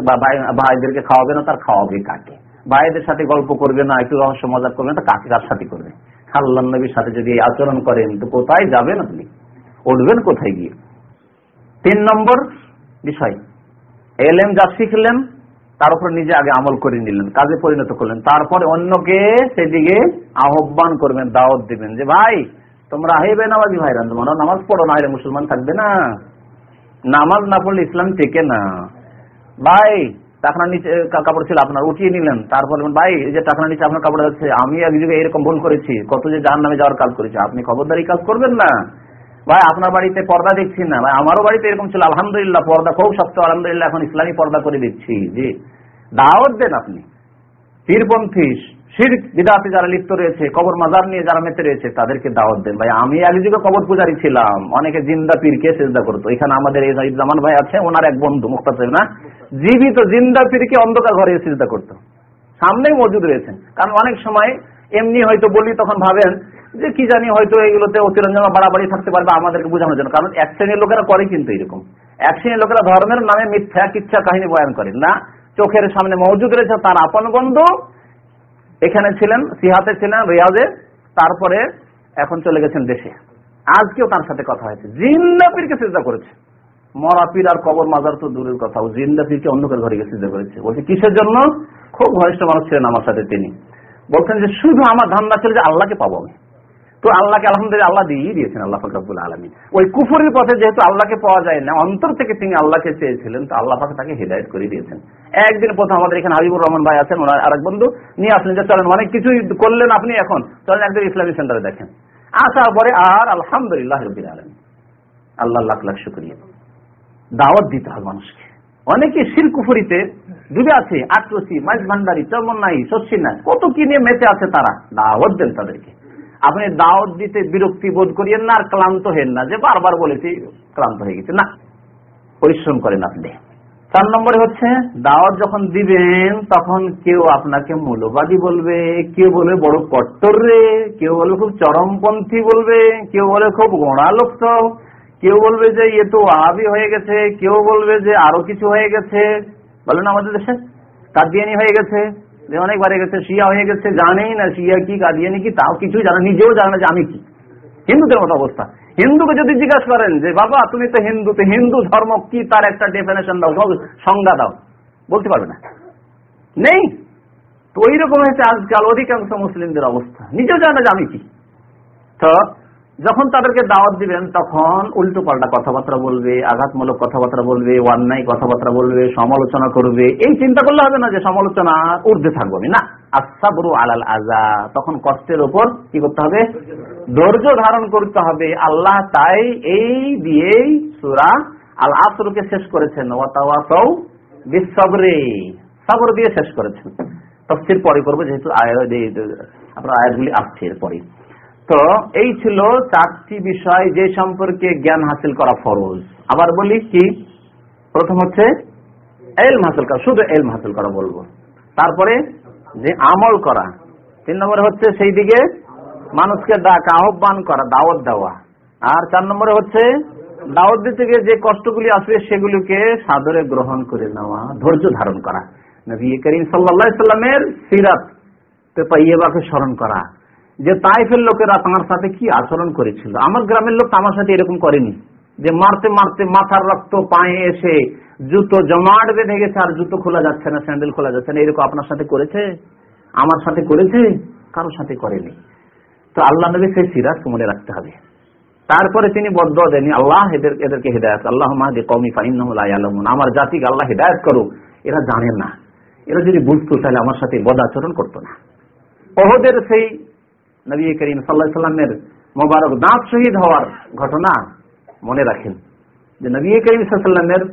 ভাইদেরকে খাওয়াবে না, তার খাওয়াবে কাকে? ভাইদের সাথে গল্প করবে না, একটু রহস্য মজা করবে না কাকে কার সাথে করবে? আল্লাহ নবীর সাথে যদি আচরণ করেন, তো কোথায় যাবেন আপনি? উঠবেন কোথায় গিয়ে? তিন নম্বর বিষয়, এলেম যা শিখলেন তার উপর নিজে আগে আমল করে নিলেন, কাজে পরিণত করলেন। তারপরে অন্যকে সেদিকে আহ্বান করবেন, দাওয়াত দিবেন যে, ভাই, তোমরা আহেবে নামাজি ভাইরা তোমরা নামাজ পড়ো না মুসলমান থাকবে না। নামাজ না পড়লে ইসলাম টেকে না। ভাই, টাকনা নিচে কাপড় ছিল আপনার, উঠিয়ে নিলেন। তারপর ভাই, এই যে টাকনা নিচে আপনার কাপড় যাচ্ছে আমি এক যুগে এরকম ভুল করেছি। কত যে জাহান নামে যাওয়ার কাজ করেছি। আপনি খবরদারি কাজ করবেন না। ভাই, আপনার বাড়িতে পর্দা দেখছি না। ভাই, আমারও বাড়িতে এরকম ছিল। আলহামদুলিল্লাহ, পর্দা খুব শক্ত। আলহামদুলিল্লাহ, এখন ইসলামী পর্দা করে দিচ্ছি। জি। দাওয়াত দেন আপনি। পীরপন্থী শির বিদাতে যারা লিপ্ত রয়েছে, কবর মাজার নিয়ে যারা মেতে রয়েছে, তাদেরকে দাওয়াত দেন। ভাই, আমি এক যুগে কবর পূজারি ছিলাম। অনেকে জিন্দা পীরকে চেষ্টা করতো। এখানে আমাদের এই জামান ভাই আছে, ওনার এক বন্ধু মুক্তার না? জীবিত জিন্দা পীরকে অন্ধকার ঘরে চেষ্টা করতো। সামনেই মজুদ রয়েছেন। কারণ অনেক সময় এমনি হয়তো বলি তখন ভাবেন যে কি জানি হয়তো এগুলোতে অতিরঞ্জনা বাড়াবাড়ি থাকতে পারবে আমাদেরকে বোঝানোর জন্য। কারণ এক শ্রেণির লোকেরা করে কিন্তু এরকম। এক শ্রেণির লোকেরা ধর্মের নামে মিথ্যা, কিচ্ছা কাহিনী বয়ান করেন না, চোখের সামনে মজুদ রয়েছে তার আপন বন্ধু। এখানে ছিলেন, সিহাতে ছিলেন, রিয়াজে। তারপরে এখন চলে গেছেন দেশে। আজকেও তার সাথে কথা হয়েছে। জিন্দা পীরকে চিন্তা করেছে। মরা পীর আর কবর মাজার তো দূরের কথা। জিন্দা পীরকে অন্ধকার ঘরে গিয়ে চিন্তা করেছে। বলছে, কিসের জন্য? খুব ঘনিষ্ঠ মানুষ ছিলেন আমার সাথে তিনি। বলছেন যে, শুধু আমার ধান্দা ছিল যে আল্লাহকে পাবো আমি। তো আল্লাহকে আলহামদুলিল্লাহ আল্লাহ দিয়ে দিয়েছেন, আল্লাহ ফকরাবুল আলমী ওই কুফুরের পথে যেহেতু আল্লাহকে পাওয়া যায় না, অন্তর থেকে তিনি আল্লাহকে চেয়েছিলেন, তো আল্লাহ পাকে তাকে হৃদায়ত করে দিয়েছেন। একদিন প্রথম আমাদের এখানে হাবিবুর রহমান ভাই আছেন, ওনার আরেক বন্ধু, নিয়ে আসলেন যে, চলেন, অনেক কিছুই করলেন আপনি এখন, চলেন একদিন ইসলামী সেন্টারে দেখেন। আসার পরে আর আলহামদুলিল্লাহ রবিন আলমী আল্লাহ লাখ লাখ শুক্রিয়া। দাওয়াত দিতে হবে মানুষকে। অনেকে শিরকুফুরিতে ডুবে আছে, আটরসি মাইজ ভান্ডারি চমন্নাই শস্যিনা কত কি নিয়ে মেতে আছে তারা। দাওয়াত দেন তাদেরকে। আপনি দাওয়াত দিতে বিরক্তি বোধ করিয়েন না আর ক্লান্ত হেন না। যে বারবার বলেছি, ক্লান্ত হয়ে গেছে। না, পরিশ্রম করেন আপনি। চার নম্বরে হচ্ছে, দাওয়াত যখন দিবেন, তখন কেউ আপনাকে মূল্যবাদী বলবে, কেউ বলবে, বড় কট্টর রে। কেউ বলবে, খুব চরমপন্থী বলবে। কেউ বলে খুব গোড়া লোক তো কেউ বলবে যে, এ তো আবি হয়ে গেছে। কেউ বলবে যে, আরও কিছু হয়ে গেছে। বলেন আমাদের দেশে, কাদিয়ানি হয়ে গেছে। যে অনেকবার গেছে, শিয়া হয়ে গেছে, জানেই না শিয়া কি কাদিয়ানি কি, তাও কিছুই জানে নিজেও জানে না যে আমি কি। হিন্দুদের মতো অবস্থা। হিন্দুকে যদি জিজ্ঞাসা করেন যে, বাবা, তুমি তো হিন্দু তো হিন্দু ধর্ম কি তার একটা ডেফিনেশন দাও সংজ্ঞা দাও। বলতে পারবে না। নেই। তো ওই রকম হয়েছে আজকাল অধিকাংশ মুসলিমদের অবস্থা। নিজেও জানে যে আমি কি। তো যখন তাদেরকে দাওয়াত দিবেন, তখন উল্টো পাল্টা কথাবার্তা বলবে, আঘাতমূলক কথাবার্তা বলবে অন্যায় কথাবার্তা বলবে, সমালোচনা করবে। এই চিন্তা করলে হবে না যে সমালোচনা ঊর্ধ্বে থাকব আমি না। আসাবরু আলাল আজা তখন কষ্টের ওপর কি করতে হবে? ধৈর্য ধারণ করতে হবে। আল্লাহ তাই এই দিয়েই সুরা আল আসরকে শেষ করেছেন। সবর দিয়ে শেষ করেছেন। তফসির পরে করব, যেহেতু আপনার আয়াতগুলি আসছে এরপরে তো এই ছিল চারটি বিষয় যে সম্পর্কে জ্ঞান হাসিল করা ফরজ। আবার বলি কি? প্রথম হচ্ছে এলম হাসিল করা, শুধু এলম হাসিল করা বলব। তারপরে যে আমল করা, তিন নম্বরে হচ্ছে সেই দিকে মানুষকে ডাক, আহ্বান করা, দাওয়াত দেওয়া। আর চার নম্বরে হচ্ছে দাওয়াত দিতে গিয়ে যে কষ্টগুলি আসবে সেগুলিকে সাদরে গ্রহণ করে নেওয়া, ধৈর্য ধারণ করা। নবী করিম সাল্লা সাল্লামের সিরাত তৈবাকে স্মরণ করা। যে তাইফের লোকেরা তাঁর সাথে কি আচরণ করেছিল? আমার গ্রামের লোক আমার সাথে এরকম করেনি। যে মারতে মারতে মাথার রক্ত পায়ে এসে জুতো জমাট বেঁধে গেছে আর জুতো খোলা যাচ্ছে না, স্যান্ডেল খোলা যাচ্ছে না। এরকম আপনার সাথে করেছে? আমার সাথে করেছে? কারোর সাথে করেনি। তো আল্লাহ নবী সেই সিরাত মনে রাখতে হবে। তারপরে তিনি বদ্ধ দেননি, আল্লাহ, এদের, এদেরকে হৃদায়ত আল্লাহ মাহাদি কৌমি ফাইনামুন আমার জাতিকে আল্লাহ হৃদায়ত করো এরা জানে না। এরা যদি বুঝতো তাহলে আমার সাথে বদ আচরণ করতো না। অহদের সেই নবী করিম সাল্লাহ সাল্লামের মোবারক দাঁত শহীদ হওয়ার ঘটনা মনে রাখেন। যে নবী করিম সাল্লামের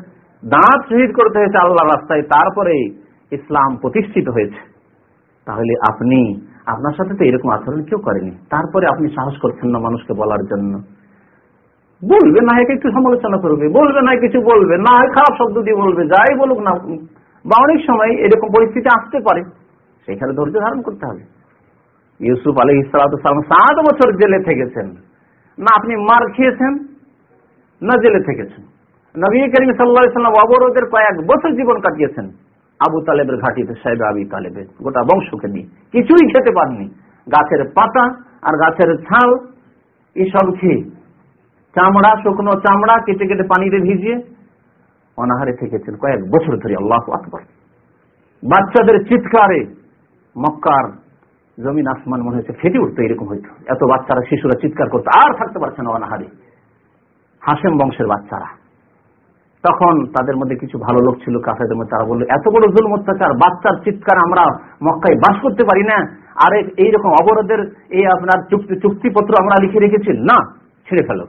দাঁত শহীদ করতে হয়েছে আল্লাহ রাস্তায়, তারপরে ইসলাম প্রতিষ্ঠিত হয়েছে। তাহলে আপনি, আপনার সাথে তো এরকম আচরণ কেউ করেনি। তারপরে আপনি সাহস করছেন না মানুষকে বলার জন্য। বলবে না হয় একটু সমালোচনা করবে, বলবে না কিছু বলবে না হয় খারাপ শব্দ দিয়ে বলবে, যাই বলুক না, বা অনেক সময় এরকম পরিস্থিতি আসতে পারে। সেখানে ধৈর্য ধারণ করতে হবে। ইউসুফ আলী ইসলাম সাত বছর জেলে থেকেছেন। না আপনি মার খেয়েছেন, না জেলে থেকেছেন। নবী করিম সাল্লাম অবরোধের কয়েক বছর জীবন কাটিয়েছেন। আবু তালেবের ঘাটিতে সাহেব আবি তালেবের, গোটা বংশকে নিয়ে। কিছুই খেতে পাননি। গাছের পাতা আর গাছের ছাল, এসব খেয়ে চামড়া, শুকনো চামড়া কেটে কেটে পানিতে ভিজিয়ে অনাহারে থেকেছেন কয়েক বছর ধরে, আল্লাহ আকবর। বাচ্চাদের চিৎকারে মক্কার জমিন আসমান মনে হচ্ছে ফেটে উঠতো, এরকম হইতো। এত বাচ্চারা, শিশুরা চিৎকার করতো, আর থাকতে পারছে না অনাহারে। হাসেম বংশের বাচ্চারা। তখন তাদের মধ্যে কিছু ভালো লোক ছিল কাফেদের মধ্যে, তারা বলল, এত বড় জুল অত্যাচার, বাচ্চার চিৎকার আমরা মক্কায় বাস করতে পারি না। আর এইরকম অবরোধের এই আপনার চুক্তি চুক্তিপত্র আমরা লিখে রেখেছি? না, ছেড়ে ফেলো।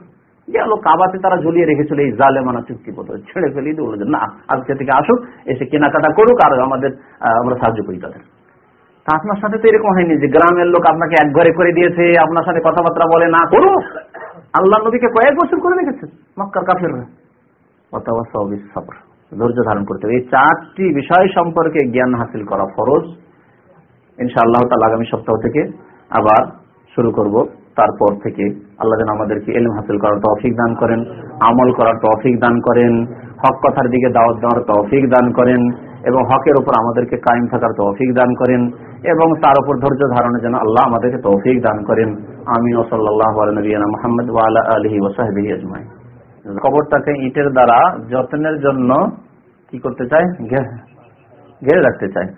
গেল কাবাতে, তারা ঝুলিয়ে রেখেছিল, এই জালেমানা চুক্তিপত্র ছেড়ে ফেলি দিয়ে বলল না, আজকে থেকে আসুক, এসে কেনাকাটা করুক, আর আমাদের আমরা সাহায্য করি তাদের। তা আপনার সাথে তো এরকম হয়নি যে গ্রামের লোক আপনাকে এক ঘরে করে দিয়েছে, আপনার সাথে কথাবার্তা বলে, না করো আল্লাহ নবীকে কয়েক বছর করে রেখেছে, মক্কার কাফের অথবা সবিস ধৈর্য ধারণ করতে হবে। এই চারটি বিষয় সম্পর্কে জ্ঞান হাসিল করা ফরজ। ইনশাআল্লাহ তালা আগামী সপ্তাহ থেকে আবার শুরু করব। তারপর থেকে আল্লাহ যেন আমাদেরকে এলম হাসিল করার তৌফিক দান করেন, আমল করার তৌফিক দান করেন, হক কথার দিকে দাওয়াত দেওয়ার তৌফিক দান করেন। এবং হকের উপর আমাদেরকে কায়েম থাকার তৌফিক দান করেন এবং তার উপর ধৈর্য ধারণের জন্য আল্লাহ আমাদেরকে তৌফিক দান করেন। আমিন ও সাল্লাহ নবীনা মোহাম্মদ ওয়ালা আলহি ওসাহেবি আজমাই কবরটাকে ইটের দ্বারা যত্নের জন্য কি করতে চায়? ঘেরে রাখতে চায়।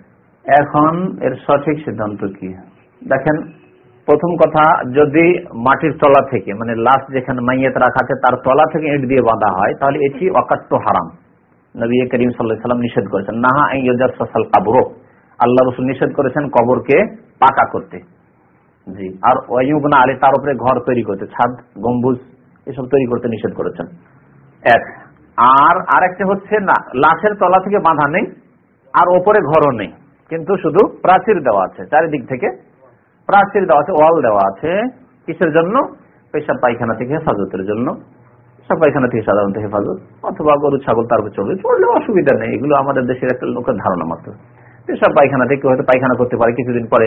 এখন এর সঠিক সিদ্ধান্ত কি? দেখেন, প্রথম কথা, যদি মাটির তলা থেকে মানে লাশ যেখানে মাইয়াত রাখা আছে, তার তলা থেকে ইট দিয়ে বাঁধা হয়, তাহলে এটি অকাট্য হারাম। নবী করিম সাল্লাম নিষেধ করেছেন। নাহা সাল কাবরো। আল্লাহ রসুল নিষেধ করেছেন কবরকে পাকা করতে। জি। আর ওয়ুবনা আলী, তার উপরে ঘর তৈরি করতে, ছাদ, গম্বুজ, এসব তৈরি করতে নিষেধ করেছেন। এক। আর আরেকটা হচ্ছে না, লাশের তলা থেকে বাঁধা নেই, আর ওপরে ঘরও নেই। কিন্তু শুধু প্রাচীর দেওয়া আছে, চারিদিক থেকে প্রাচীর দেওয়া আছে, ওয়াল দেওয়া আছে, কিসের জন্য? পেশাব পায়খানা থেকে হেফাজতের জন্য। পায়খানা থেকে সাধারণত হেফাজত, অথবা গরু, ছাগল, তার উপর চলবে চললে অসুবিধা নেই। এগুলো আমাদের দেশের একটা লোকের ধারণা মাত্র। পেশাব পায়খানা থেকে হয়তো পায়খানা করতে পারে, কিছুদিন পরে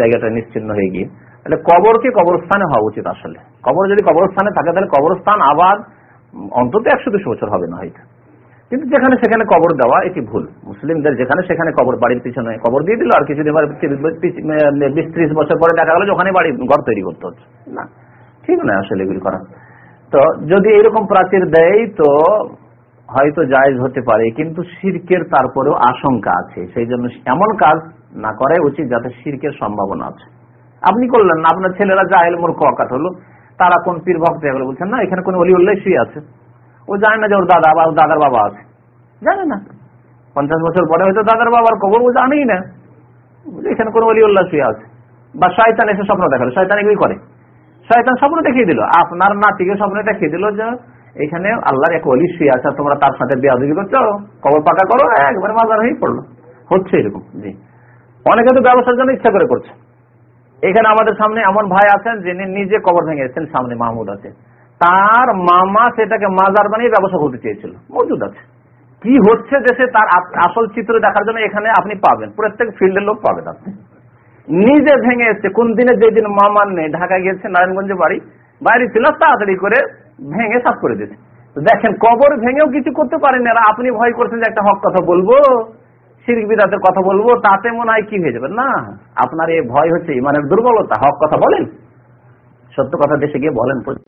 জায়গাটা নিশ্চিন্ন হয়ে গিয়ে। তাহলে কবরকে কবরস্থানে হওয়া উচিত আসলে। কবর যদি কবরস্থানে থাকে, তাহলে কবরস্থান আবার অন্তত একশো দুশো বছর হবে না হয়তো। কিন্তু যেখানে সেখানে কবর দেওয়া, এটি ভুল। মুসলিমদের যেখানে সেখানে কবর বাড়ির পিছনে কবর দিয়ে দিল, আর কিছুদিন বিশ ত্রিশ বছর পরে দেখা গেল যে ওখানে বাড়ি, ঘর তৈরি করতে হচ্ছে। না, ঠিক নয় আসলে এগুলি করা। তো যদি এরকম প্রাচীর দেয় তো হয়তো জায়জ হতে পারে, কিন্তু শিরকের তারপরেও আশঙ্কা আছে। সেই জন্য এমন কাজ না করাই উচিত যাতে শিরকের সম্ভাবনা আছে। আপনি করলেন না, আপনার ছেলেরা জাহেল মূর্খ অকাট হলো, তারা কোন পীর ভক্ত এগুলো বলছেন, না, এখানে কোন অলি উল্লেখ শুয়ে আছে। ও জানে না যে ওর দাদা বা ওর দাদার বাবা আছে। জানে না। পঞ্চাশ বছর পরে হয়তো দাদার বাবার কবর, ও জানেই না। এখানে কোন অলি উল্লাহ শুয়ে আছে। বা শয়তান এসে স্বপ্ন দেখাল, শয়তান এগুলি করে। শয়তান স্বপ্ন দেখিয়ে দিল। আপনার নাতিকে স্বপ্ন দেখিয়ে দিল যে এখানে আল্লাহর এক অলি শুয়ে আছে তোমরা তার সাথে বিয়াদি করছ। কবর পাকা করো, একবারে মাজার হয়ে পড়ল। হচ্ছে এরকম, জি। অনেকে তো ব্যবসার জন্য ইচ্ছা করে করছে। এখানে আমাদের সামনে এমন ভাই আছেন যিনি নিজে কবর ভেঙে এসেছেন সামনে মাহমুদ আছে। তার মামা সেটাকে মাজার বানিয়ে ব্যবসা করতে চেয়েছিল। মজুদ আছে। কি হচ্ছে দেশে তার আসল চিত্র দেখার জন্য এখানে আপনি পাবেন। প্রত্যেক ফিল্ডের লোক পাবেন আপনি। নিজে ভেঙে এসছে। কোন দিনে যেদিন মামার নেই ঢাকা গিয়েছে, নারায়ণগঞ্জে বাড়ি বাইরে ছিল, তাড়াতাড়ি করে ভেঙে সাফ করে দিয়েছে। দেখেন, কবর ভেঙেও কিছু করতে পারেন আর আপনি ভয় করছেন যে একটা হক কথা বলব, শিরিক কথা বলব, তাতে মনে হয় কি হয়ে যাবে? না, আপনার এই ভয় হচ্ছে মানে দুর্বলতা। হক কথা বলেন। সত্য কথা দেশে গিয়ে বলেন।